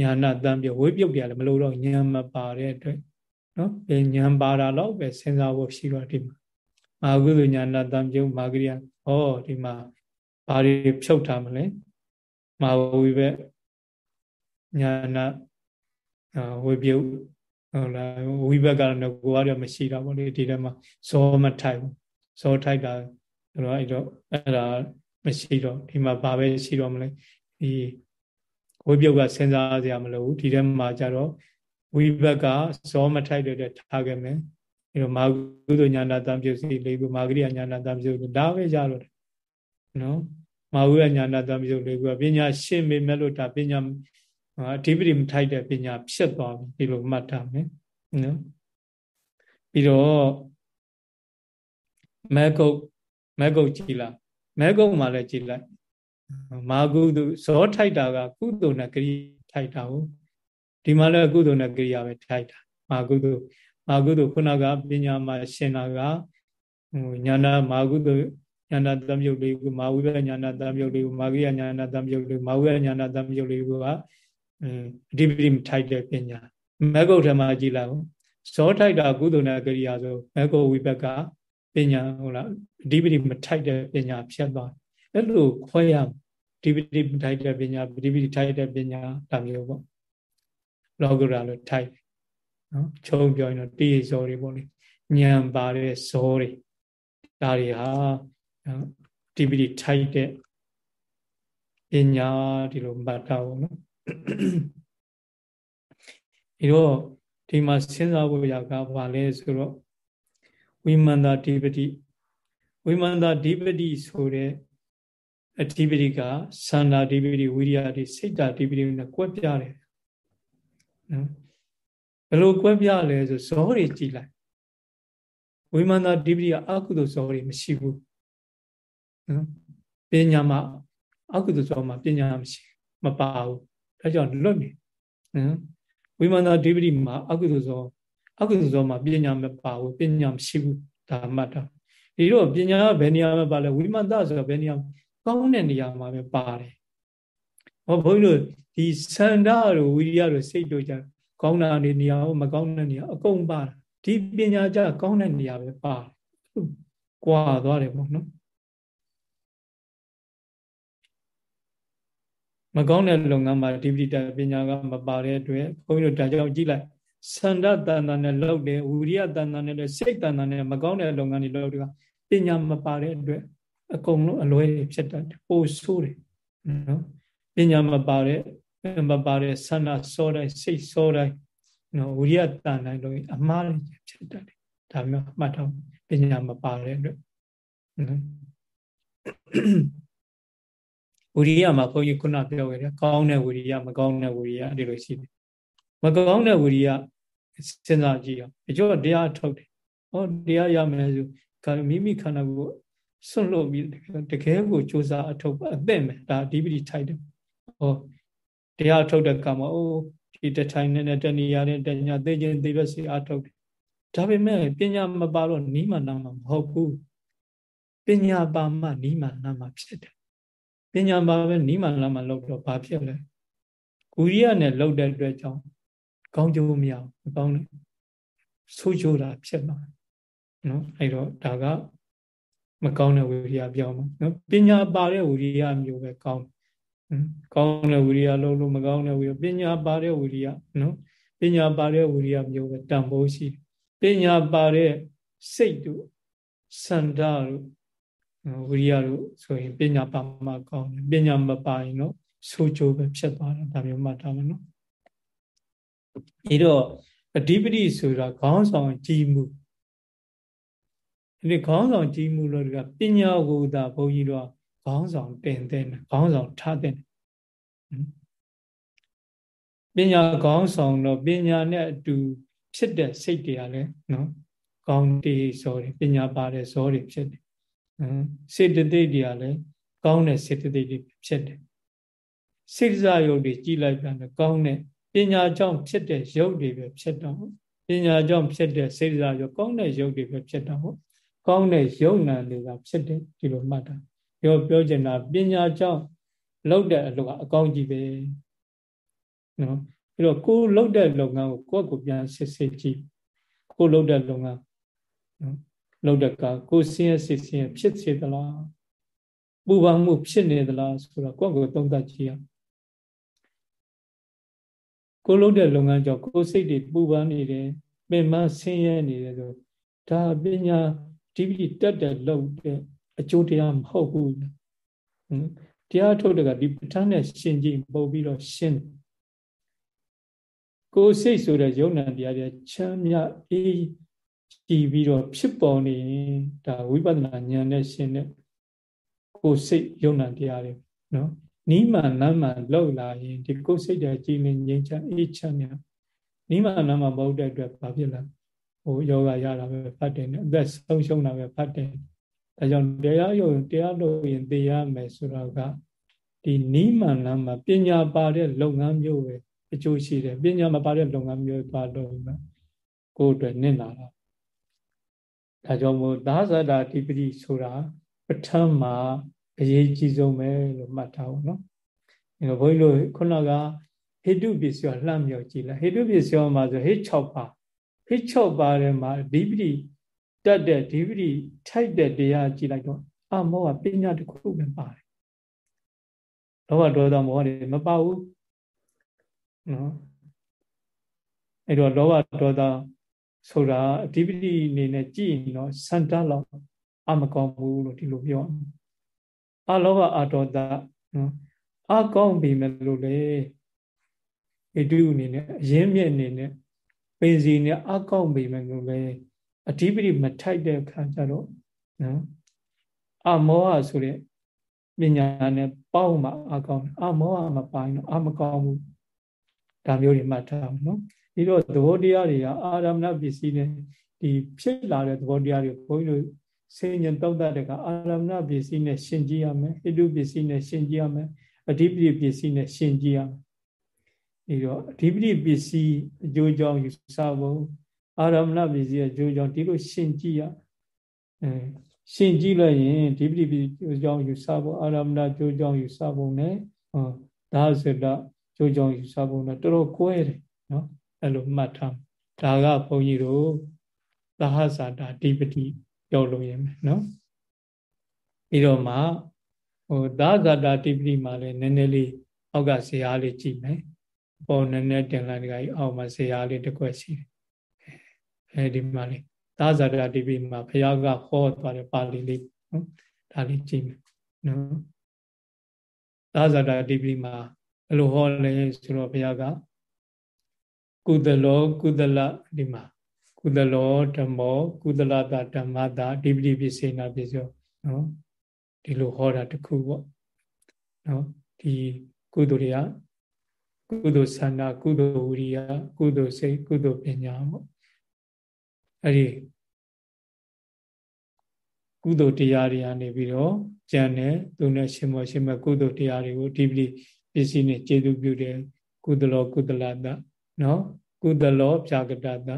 ညာနာတန်ပြဝိပြုတ်တယ်လည်းမလို့တော့ဉာဏ်မပါတဲ့အတွက် နော်ဉာဏ်ပါတာတော့ပဲစဉ်းစားဖို့ရှိတော့ဒီမှာမဟာကုသိုလ်ညာနာတန်ပြုတ်မာဂရိယဟောဒီမှာဘာတွေဖြုတ်ထားမလဲမဟာဝိဘက်ညာနာဝိပြုတ်ဟုတ်လားဝိဘက်ကတော့ကိုယ်ကတော့မရှိတာပေါ့လေဒီထဲမှာဇောမထိုက်ဘူးဇောထိုက်တာအဲ့တော့အဲ့တော့အဲ့ဒါမရှိတော့ဒီမှာဘာပဲရှိတော့မလဲဒီဝိပြုတ်ကစဉ်းစားစရာမလိုဘူးဒီထဲမှာကြတော့ ဝိဘက်ကဇောမထိုက်တဲ့ထားခဲ့မယ်အဲတော့မာကုသိုလ်ညာနာတံပြုစီလေးခုမာဂရိယညာနာတံပြုဒါပဲကြတော့နော်မာဝိယညာနာတံပြုလေးခုကပညာရှင်းမိမဲ့လို့ဒါပညာအဓိပတိမထိုက်တဲ့ပညာဖြစ်သွားပြီဒီလိုမှတ်ထားမယ်နော်ပြီးတော့မဲကုတ်မဲကုတ်ကြည်လားမဲကုတ်မှာလည်းကြည်လိုက်မာကုသိုလ်ဇောထိုက်တာကကုသိုလ်နဲ့ကရိထိုက်တာကို ဒီမှာလည်းကုသိုလ်နဲ့ကရိယာပဲထိုက်တာမာကုသိုလ်မာကုသိုလ်ခုနကပညာမှာရှင်တာကဟိုညာနာမာကုသိုလ်ညာနာတံမြုပ်လေးကိုမာဝိပညာနာတံမြုပ်လေးကိုမာဂိယညာနာတံမြုပ်လေးမာဝိပညာနာတံမြုပ်လေးကအဒီပိမထိုက်တဲ့ပညာမဂ္ဂုတ်ထဲမှာကြည်လိုက်ဇောထိုက်တာကုသိုလ်နဲ့ကရိယာဆိုမဂ္ဂုတ်ဝိပကပညာဟုတ်လားအဓိပတိမထိုက်တဲ့ပညာဖြစ်သွားအဲ့လိုခွဲရဒီပတိထိုက်တဲ့ပညာဒီပတိထိုက်တဲ့ပညာဒါမျိုးပေါ့ လောကုတ္တရာလို့ထိုက်နော်ခြုံပြောရင်တော့တိရဇောတွေပေါ့လေဉာဏ်ပါတဲ့ဇောတွေဒါတွေဟာဒီပတိထိုက်တဲ့ပညာဒီလိုမှတ်ထားဖို့နော်ဒီတော့ဒီမှာစဉ်းစားဖို့ရကဘာလဲဆိုတော့ဝိမန္တာဒီပတိဝိမန္တာဒီပတိဆိုတဲ့အဓိပတိကသန္တာဓိပတိဝိရိယတိစိတ်တာဓိပတိနဲ့ကွက်ပြတယ် နော်ဘယ်လိုကွက်ပြလဲဆိုဇောတွေကြည်လိုက်ဝိမာန်တာဓိပတိကအကုသိုလ်ဇောတွေမရှိဘူးနော်ပညာမှာအကုသိုလ်ဇောမှာပညာမရှိမပါဘူးဒါကြောင့်လွတ်နေနော်ဝိမာန်တာဓိပတိမှာအကုသိုလ်ဇောအကုသိုလ်ဇောမှာပညာမပါဘူးပညာမရှိဘူးဒါမှတ်တာဒီတော့ပညာကဘယ်နေရာမှာပါလဲဝိမာန်တာဆိုတော့ဘယ်နေရာကောင်းတဲ့နေရာမှာပဲပါတယ် ဟောဘုန်းကြီးတို့ဒီစန္ဒတို့ဝိရိယတို့စိတ်တို့ကြကောင်းတာနေနေရာမကောင်းတဲ့နေရာအကုန်ပါဒီပညာကြကောင်းတဲ့နေရာပဲပါတယ်ကွာသွားတယ်ပေါ့နော်မကောင်းတဲ့လုပ်ငန်းမှာဒီပဋိတပညာကမပါတဲ့အတွက်ဘုန်းကြီးတို့ဒါကြောင့်ကြည့်လိုက်စန္ဒတန်တန်နဲ့လုပ်တယ်ဝိရိယတန်တန်နဲ့စိတ်တန်တန်နဲ့မကောင်းတဲ့လုပ်ငန်းတွေလုပ်တယ်ပညာမပါတဲ့အတွက်အကုန်လုံးအလွဲဖြစ်တတ်တယ်ပိုဆိုးတယ်နော် ပညာမပါတဲ့မပါတဲ့ဆန္ဒစောတိုင်းစိတ်စောတိုင်းနော်ဝိရိယတန်တိုင်းလို့အမှားလည်းဖြစ်တတ်တယ်ဒါမျိုးမှတ်ထားပညာမပါတဲ့အတွက်နော်ဝိရိယမှာဘုန်းကြီးခုနပြောခဲ့တယ်ကောင်းတဲ့ဝိရိယမကောင်းတဲ့ဝိရိယဒီလိုရှိတယ်မကောင်းတဲ့ဝိရိယစဉ်းစားကြည့်အောင်အကျိုးတရားထုတ်တယ်ဟောတရားရမယ်ဆိုမိမိခန္ဓာကိုစွန့်လို့ပြီးတကယ်ကိုစူးစမ်းအထုတ်အသက်မယ်ဒါဒီပတိထိုက်တယ် ဟောတရားထုတ်တဲ့ကံမှာအိုးဒီတထိုင်နဲ့တဏှာနဲ့တညာသိခြင်းသိပဲစီအထုတ်တယ်ဒါပေမဲ့ပညာမပါတော့နီးမှနာမှာမဟုတ်ဘူးပညာပါမှနီးမှနာမှာဖြစ်တယ်ပညာပါပဲနီးမှနာမှာလောက်တော့ဘာဖြစ်လဲဂူရိယနဲ့လောက်တဲ့အတွက်ကြောင့်ကောင်းကျိုးမရဘူးမကောင်းဘူးဆိုးကျိုးတာဖြစ်မှာနော်အဲ့တော့ဒါကမကောင်းတဲ့ဝိရိယပြောင်းမှာနော်ပညာပါတဲ့ဝိရိယမျိုးပဲကောင်း ကောင်းတဲ့ဝိရိယလုံးလို့မကောင်းတဲ့ဝိရိယပညာပါတဲ့ဝိရိယနော်ပညာပါတဲ့ဝိရိယမျိုးပဲတန်ဖိုးရှိပညာပါတဲ့စိတ်တို့စန္ဒတို့ဝိရိယတို့ဆိုရင်ပညာပါမှကောင်းတယ်ပညာမပါရင်တော့ဆိုးကျိုးပဲဖြစ်သွားတာဒါမျိုးမှတ်ထားမယ်နော်အဲတော့အဓိပတိဆိုတာခေါင်းဆောင်ကြည်မှုဒီခေါင်းဆောင်ကြည်မှုလို့ကပညာကိုသာဘုန်းကြီးတို့ ခေါင်းဆောင်တင်တဲ့ခေါင်းဆောင်ထားတဲ့ပညာခေါင်းဆောင်တော့ပညာနဲ့အတူဖြစ်တဲ့စိတ်တွေကလည်းနော်ကောင်းတေးဇောတွေပညာပါတဲ့ဇောတွေဖြစ်တယ်စေတသိက်တွေကလည်းကောင်းတဲ့စေတသိက်တွေဖြစ်တယ်စိတ်စားယုတ်တွေကြည်လိုက်ပြန်ကောင်းတဲ့ပညာကြောင့်ဖြစ်တဲ့ယုတ်တွေပဲဖြစ်တော့ပညာကြောင့်ဖြစ်တဲ့စိတ်စားယုတ်ကောင်းတဲ့ယုတ်တွေပဲဖြစ်တော့ကောင်းတဲ့ယုံနာတွေကဖြစ်တယ်ဒီလိုမှတ်တာ ပြောပြောချင်တာပညာကြောင့်လောက်တဲ့အလုပ်ကအကောင်းကြီးပဲနော်ပြီးတော့ကိုလောက်တဲ့လုပ်ငန်းကိုကိုယ့်ကိုပြန်စစ်စစ်ကြည့်ကိုလောက်တဲ့လုပ်ငန်းနော်လောက်တဲ့ကကိုစင်းရစစ်စင်းဖြစ်စေသလားပူပန်မှုဖြစ်နေသလားဆိုတော့ကိုယ့်ကိုသုံးသပ်ကြည့်ရကိုလုပ်တဲ့လုပ်ငန်းကြောင့်ကိုယ်စိတ်တွေပူပန်နေတယ်ပင်မဆင်းရဲနေတယ်ဆိုဒါပညာဒီပိတက်တဲ့လုပ်တဲ့ အကျိုးတရားမဟုတ်ဘူးတရားထုတ်တဲ့ကဒီပဋ္ဌာန်းနဲ့ရှင်းကြည့်ပို့ပြီးတော့ရှင်းကိုယ်စိတ်ဆိုတဲ့ယုံနာတရားတွေချမ်းမြအေးကြည်ပြီးတော့ဖြစ်ပေါ်နေဒါဝိပဿနာဉာဏ်နဲ့ရှင်းတဲ့ကိုယ်စိတ်ယုံနာတရားတွေနော်နီးမှန်လမ်းမှန်လောက်လာရင်ဒီကိုယ်စိတ်တွေကြည်လင်ငြိမ်းချမ်းအေးချမ်းနေနီးမှန်လမ်းမှန်မဟုတ်တဲ့အတွက်ဘာဖြစ်လဲဟိုယောဂရတာပဲဖတ်တယ်နဲ့အသက်ဆုံးရှုံးတာပဲဖတ်တယ် ဒါကြောင့်တရားရုံတရားလို့ရင်သိရမယ်ဆိုတော့ကဒီနီးမှန်လမ်းမှာပညာပါတဲ့လုပ်ငန်းမျိုးပဲအကျိုးရှိတယ်ပညာမပါတဲ့လုပ်ငန်းမျိုးပါလို့ကိုယ်အတွက်နင့်လာတာဒါကြောင့်မို့သာသတာတိပတိဆိုတာပဋ္ဌာန်းမှာအရေးကြီးဆုံးပဲလို့မှတ်ထားပါနော်အဲတော့ဘုန်းကြီးတို့ခုနကဟိတုပစ္စယောလှမ်းမြောက်ကြည့်လိုက်ဟိတုပစ္စယောမှာဆိုဟိ6ပါဟိ6ပါထဲမှာဒီပတိ တတ်တဲ့ဒီပတိထိုက်တဲ့တရားကြည့်လိုက်တော့အမောကပညာတစ်ခုပဲပါတယ်လောဘဒေါသမောဟတွေမပါဘူးနော်အဲ့တော့လောဘဒေါသဆိုတာအဓိပတိအနေနဲ့ကြည့်ရင်တော့စန္ဒလောက်အမကောင်းဘူးလို့ဒီလိုပြောအလောဘအဒေါသနော်အကောင်းပြီမဲ့လို့လေဣတုအနေနဲ့အရင်းမြစ်အနေနဲ့ပင်စီနဲ့အကောင်းပြီမဲ့လို့လေ အဓိပတိမထိုက်တဲ့ခါကျတော့နော်အမောဟဆိုတဲ့ပညာနဲ့ပေါင်းမှအကောင်းအမောဟမပိုင်းတော့အမကောင်းဘူးဒါမျိုးတွေမှတ်ထားအောင်နော်ပြီးတော့သဘောတရားတွေကအာရမဏပစ္စည်းနဲ့ဒီဖြစ်လာတဲ့သဘောတရားတွေဘုန်းကြီးတို့ဆင်ញံတောက်တဲ့ကအာရမဏပစ္စည်းနဲ့ရှင်းကြည့်ရမယ်ဟိတုပစ္စည်းနဲ့ရှင်းကြည့်ရမယ်အဓိပတိပစ္စည်းနဲ့ရှင်းကြည့်ရမယ်ပြီးတော့အဓိပတိပစ္စည်းအကျိုးကြောင့်ယူဆဖို့ အာရမဏပစ္စည်းအကျိုးကြောင့်ဒီလိုရှင်းကြည့်ရအဲရှင်းကြည့်လိုက်ရင်ဒီပတိပစ္စည်းအကျိုးကြောင့်ယူဆဖို့အာရမဏအကျိုးကြောင့်ယူဆဖို့ ਨੇ ဟောဒါဆိုတော့အကျိုးကြောင့်ယူဆဖို့ ਨੇ တော်တော်ကွဲတယ်နော်အဲ့လိုမှတ်ထားဒါကဘုန်းကြီးတို့သဟဇာတာဓိပတိပြောလို့ရမယ်နော်ပြီးတော့မှဟိုသာဇာတာဓိပတိမှာလည်းနည်းနည်းလေးအောက်ကဇေယျလေးကြည့်မယ်ပေါ်နည်းနည်းတင်လိုက်တခါကြီးအောက်မှာဇေယျလေးတစ်ခွက်ရှိတယ် အဲဒီမှာလေးသာဇာတာဓိပတိမှာဘုရားကဟောသွားတဲ့ပါဠိလေးနော်ဒါလေးကြည့်မယ်နော်သာဇာတာဓိပတိမှာဘယ်လိုဟောလဲဆိုတော့ဘုရားကကုသလောကုသလဒီမှာကုသလောဓမ္မော ကုသလတာဓမ္မတာဒီပတိပိစေနာပိစောနော်ဒီလိုဟောတာတခုပေါ့နော်ဒီကုသိုလ်တွေကကုသိုလ်ဆန္ဒကုသိုလ်ဝိရိယကုသိုလ်စိတ်ကုသိုလ်ပညာပေါ့ အဲ့ဒီကုသိုလ်တရားတွေကနေပြီးတော့ကြံတယ်သူနဲ့ရှင်မောရှင်မကုသိုလ်တရားတွေကိုဒီပတိပစ္စည်းနဲ့ကျေသူပြုတယ်ကုသလောကုသလတနော်ကုသလောဖြာကတတ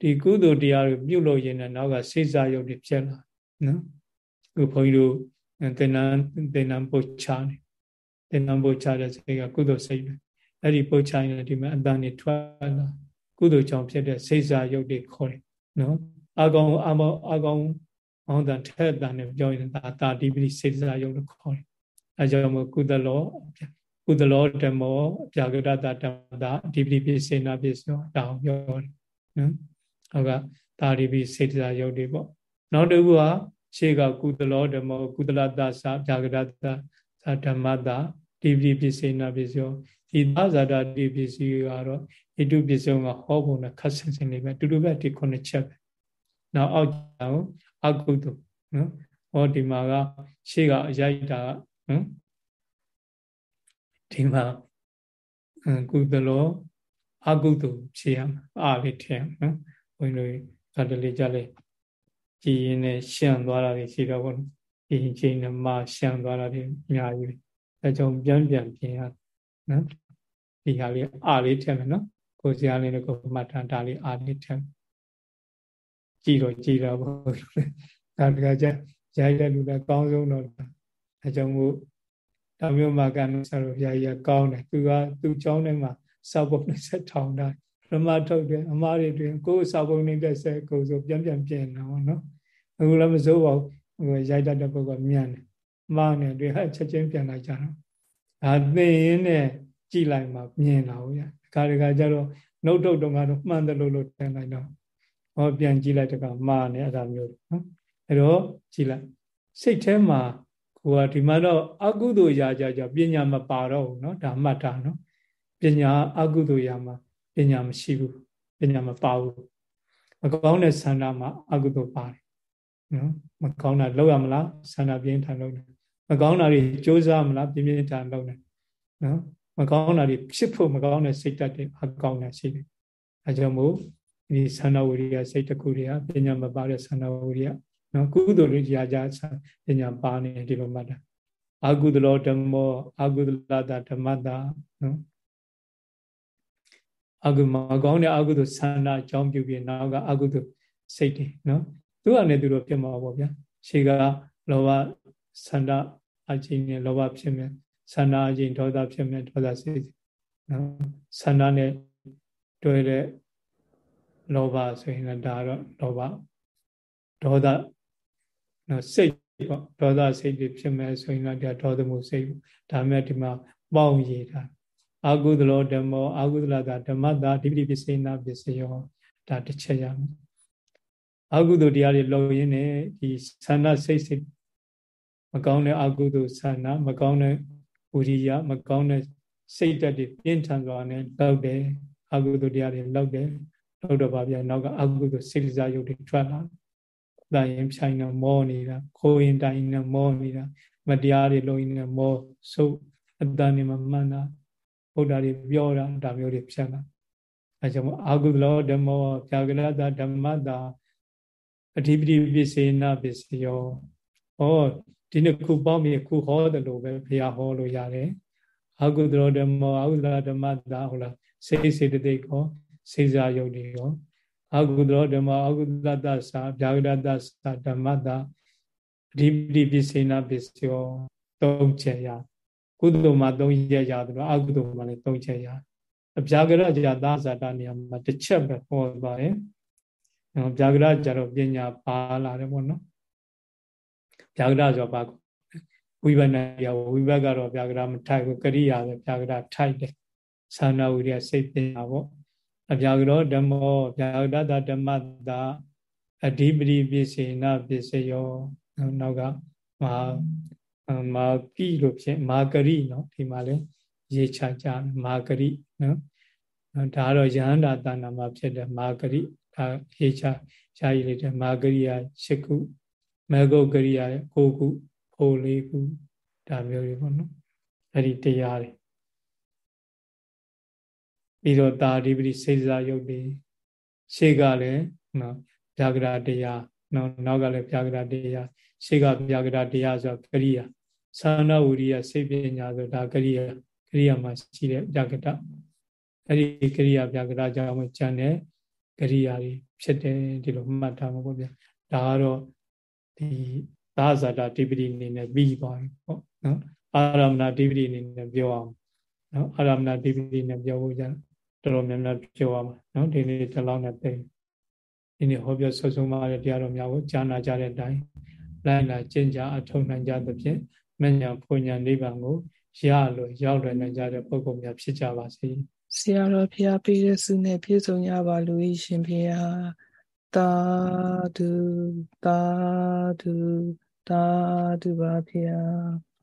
ဒီကုသိုလ်တရားတွေပြုလို့ရင်လည်းနောက်ကစိတ်စာရုပ်တွေဖြစ်လာနော်ခုဘုန်းကြီးတို့သင်္นานသင်္นานပုတ်ချနေသင်္นานပုတ်ချတဲ့စိတ်ကကုသိုလ်စိတ်ပဲအဲ့ဒီပုတ်ချရင်ဒီမှာအတန်နေထွက်လာကုသိုလ်ကြောင့်ဖြစ်တဲ့စိတ်စာရုပ်တွေခေါ်တယ် နော်အကောင်အမောအကောင်အောင်တန်ထက်တန်နဲ့ပြောရင်ဒါတာတိပိစိတ်စာရုပ်လို့ခေါ်တယ်အဲကြောင့်မို့ကုသလောကုသလောဓမ္မောအပြာကရတဓမ္မတာဒီပိပိစေနာပိစောတောင်းပြောတယ်နော်ဟုတ်ကတာတိပိစိတ်စာရုပ်တွေပေါ့နောက်တစ်ခုကရှေ့ကကုသလောဓမ္မောကုသလတ္တသာပြာကရတသာဓမ္မတာဒီပိပိစေနာပိစောဒီသဇာတာဒီပစ္စည်းကတော့ ဣတုပစ္စည်းကဟောပုံနဲ့ခက်ဆင်ဆင်လေးပဲတူတူပဲဒီခုနှစ်ချက်ပဲနောက်အောက်ကျအောင်အကုသိုလ်နော်ဟောဒီမှာကရှေ့ကအရိုက်တာနော်ဒီမှာကုသလောအကုသိုလ်ဖြေရမှာအားလေးထည့်နော်ဘုန်းကြီးတို့ခါတလေကြလေကြည်ရင်နဲ့ရှံသွားတာတွေရှိတော့ဘုန်းဒီချိန်နဲ့မှရှံသွားတာတွေအများကြီးအဲကြောင့်ပြန်ပြန်ပြင်ရနော်ဒီဟာလေးအားလေးထည့်မယ်နော် ကိုယ်စရာလေးကိုမှတ်ထားဒါလေးအားလေးထည့်ကြည်တော့ကြည်တော့ဘုဒါတကကြရိုက်တဲ့လူလည်းကောင်းဆုံးတော့အဲကြောင့်မို့တောင်မြို့မှာကံဆရာဘုရားကြီးကောင်းတယ်သူကသူ့เจ้าထဲမှာစောက်ပုံနဲ့ဆက်ထောင်တာပရမထုတ်တယ်အမားတွေတွင်ကိုယ်စောက်ပုံနဲ့ဆက်ကိုယ်ဆိုပြန်ပြန်ပြင်တာပေါ့နော်အခုလည်းမစိုးပါဘူးဟိုရိုက်တတ်တဲ့ပုဂ္ဂိုလ်မြန်တယ်မားနဲ့တွေ့ဟဲ့ချက်ချင်းပြန်လိုက်ကြတော့ဒါသိရင်နဲ့ ကြည်လိုက်မှမြင်တာဟုတ်ရခါတခါကျတော့နှုတ်ထုတ်တော့ကတော့မှန်တယ်လို့လို့ထင်လိုက်တော့ဟောပြန်ကြည့်လိုက်တကမာနေအဲ့ဒါမျိုးနော်အဲ့တော့ကြည့်လိုက်စိတ်ထဲမှာကိုကဒီမှာတော့အကုသိုလ်ရာကြကြပညာမပါတော့ဘူးနော်ဒါမှတ်တာနော်ပညာအကုသိုလ်ရာမှာပညာမရှိဘူးပညာမပါဘူးမကောင်းတဲ့ဆန္ဒမှာအကုသိုလ်ပါတယ်နော်မကောင်းတာလောက်ရမလားဆန္ဒပြင်းထန်လုပ်တယ်မကောင်းတာတွေကြိုးစားမလားပြင်းပြင်းထန်လုပ်တယ်နော် မကောင်းတာတွေဖြစ်ဖို့မကောင်းတဲ့စိတ်ဓာတ်တွေအကောင်းတာရှိတယ်အဲကြောင့်မို့ဒီသန္နဝိရိယစိတ်တစ်ခုတွေကပညာမပါတဲ့သန္နဝိရိယနော်ကုသိုလ်တွေကြာကြာပညာပါနေဒီလိုမှတ်တာအာကုသလောဓမ္မောအာကုသလတာဓမ္မတာနော်အာကုမကောင်းတဲ့အကုသိုလ်သန္နအကြောင်းပြုပြီးနောက်ကအကုသိုလ်စိတ်တွေနော်သူကလည်းသူတို့ဖြစ်မှာပေါ့ဗျာရှေကလောဘသန္နအချင်းနဲ့လောဘဖြစ်မယ် သန္နအချင်းဒေါသဖြစ်မယ်ဒေါသစိတ်နော်သန္နနဲ့တွေ့တဲ့လောဘဆိုရင်လည်းဒါတော့လောဘဒေါသနော်စိတ်ပေါ့ဒေါသစိတ်တွေဖြစ်မဲ့ဆိုရင်လည်းဒါဒေါသမှုစိတ်ဒါမဲ့ဒီမှာပေါင်းရည်တာအာဟုသလောဓမ္မောအာဟုသလတာဓမ္မတာဓိပတိပစ္စေနာပစ္စယောဒါတစ်ချက်ရမယ်အာဟုသတရားတွေလုံရင်းနဲ့ဒီသန္နစိတ်စိတ်မကောင်းတဲ့အာဟုသသန္နမကောင်းတဲ့ ဝိရိယမကောင်းတဲ့စိတ်ဓာတ်တွေပြင်းထန်စွာနဲ့လောက်တယ်အာဟုသတရားတွေလောက်တယ်လောက်တော့ပါဗျာနောက်ကအကုသိုလ်စိတ်စားရုပ်တွေထွက်လာတာရင်ဖြိုင်နေမောနေတာခိုးရင်တိုင်းနေမောနေတာမတရားတွေလုံးရင်မောဆုပ်အတန်နေမှမှန်တာဘုရားတွေပြောတာဒါမျိုးတွေဖြစ်လာအဲကြောင့်အာဟုလောဓမ္မောဖြာကရတဓမ္မတာအဓိပတိပစ္စေနာပစ္စယောဟော ဒီနှစ်ခုပေါင်းပြီးခုဟောတယ်လို့ပဲဘုရားဟောလို့ရတယ်အာဟုလောဓမ္မောအာဟုလဓမ္မတာဟုတ်လားစေစေတသိက်ကောစေစားယုတ်တွေရောအကုသလောဓမ္မအကုသတ္တသာဗျာဂရတ္တသာဓမ္မတာအဓိပတိပစ္စေနာပစ္စယောသုံးချက်ရကုသိုလ်မှာသုံးချက်ရတယ်လို့အကုသိုလ်မှာလည်းသုံးချက်ရအဗျာဂရကြာသာဇာတနေရာမှာတစ်ချက်ပဲဟောပါတယ်နော်ဗျာဂရကြတော့ပညာပါလာတယ်ပေါ့နော် ဗျာဂရဆိုပါဝိပဿနာရဝိဘက်ကတော့ဗျာဂရမထိုက်ဘူးကရိယာပဲဗျာဂရထိုက်တယ်သာနာဝိရိယစိတ်ပညာပေါ့အပြာကရောဓမ္မောဗျာဒတဓမ္မတာအဓိပတိပစ္စေနပစ္စယောနောက်ကမာမာကိလို့ဖြစ်မာဂရိနော်ဒီမှာလဲရေးချကြမာဂရိနော်ဒါတော့ယဟန္တာတဏ္ဍာမှာဖြစ်တဲ့မာဂရိဒါရေးချရှားရည်လေးတဲ့မာဂရိယာ၈ခု မေဂုတ်ဂရိယာ9ခုဖိုလ်၄ခုဒါမျိုးတွေပေါ့နော်အဲ့ဒီတရားတွေပြီးတော့တာဓိပတိစေစားယုတ်တွေရှေ့ကလည်းနော်ဗျာကရာတရားနော်နောက်ကလည်းဗျာကရာတရားရှေ့ကဗျာကရာတရားဆိုကရိယာသာဏဝရိယစိတ်ပညာဆိုဒါကရိယာကရိယာမှာရှိတဲ့ဗျာကတအဲ့ဒီကရိယာဗျာကရာကြောင့်ကျန်တဲ့ကရိယာတွေဖြစ်တယ်ဒီလိုမှတ်ထားမှာပေါ့ဗျာဒါကတော့ ဒီသာဇာတာဓိပတိအနေနဲ့ပြီးသွားပြီပေါ့နော်အာရမဏဓိပတိအနေနဲ့ပြောအောင်နော်အာရမဏဓိပတိနဲ့ပြောဖို့ကြတော်တော်များများပြောရမှာနော်ဒီနေ့ဒီလောက်နဲ့သိဒီနေ့ဟောပြောဆွဆုံးမတဲ့တရားတော်များကိုကြားနာကြတဲ့အတိုင်းလိုက်လာကျင့်ကြအထောက်နိုင်ကြသဖြင့်မညာဖွညာနိဗ္ဗာန်ကိုရလို့ရောက်လွယ်နိုင်ကြတဲ့ပုဂ္ဂိုလ်များဖြစ်ကြပါစေဆရာတော်ဖျားပေးတဲ့ဆုနဲ့ပြည့်စုံကြပါလို့ရှင်ဖျား တာဒုတာဒုတာဒုပါဖျား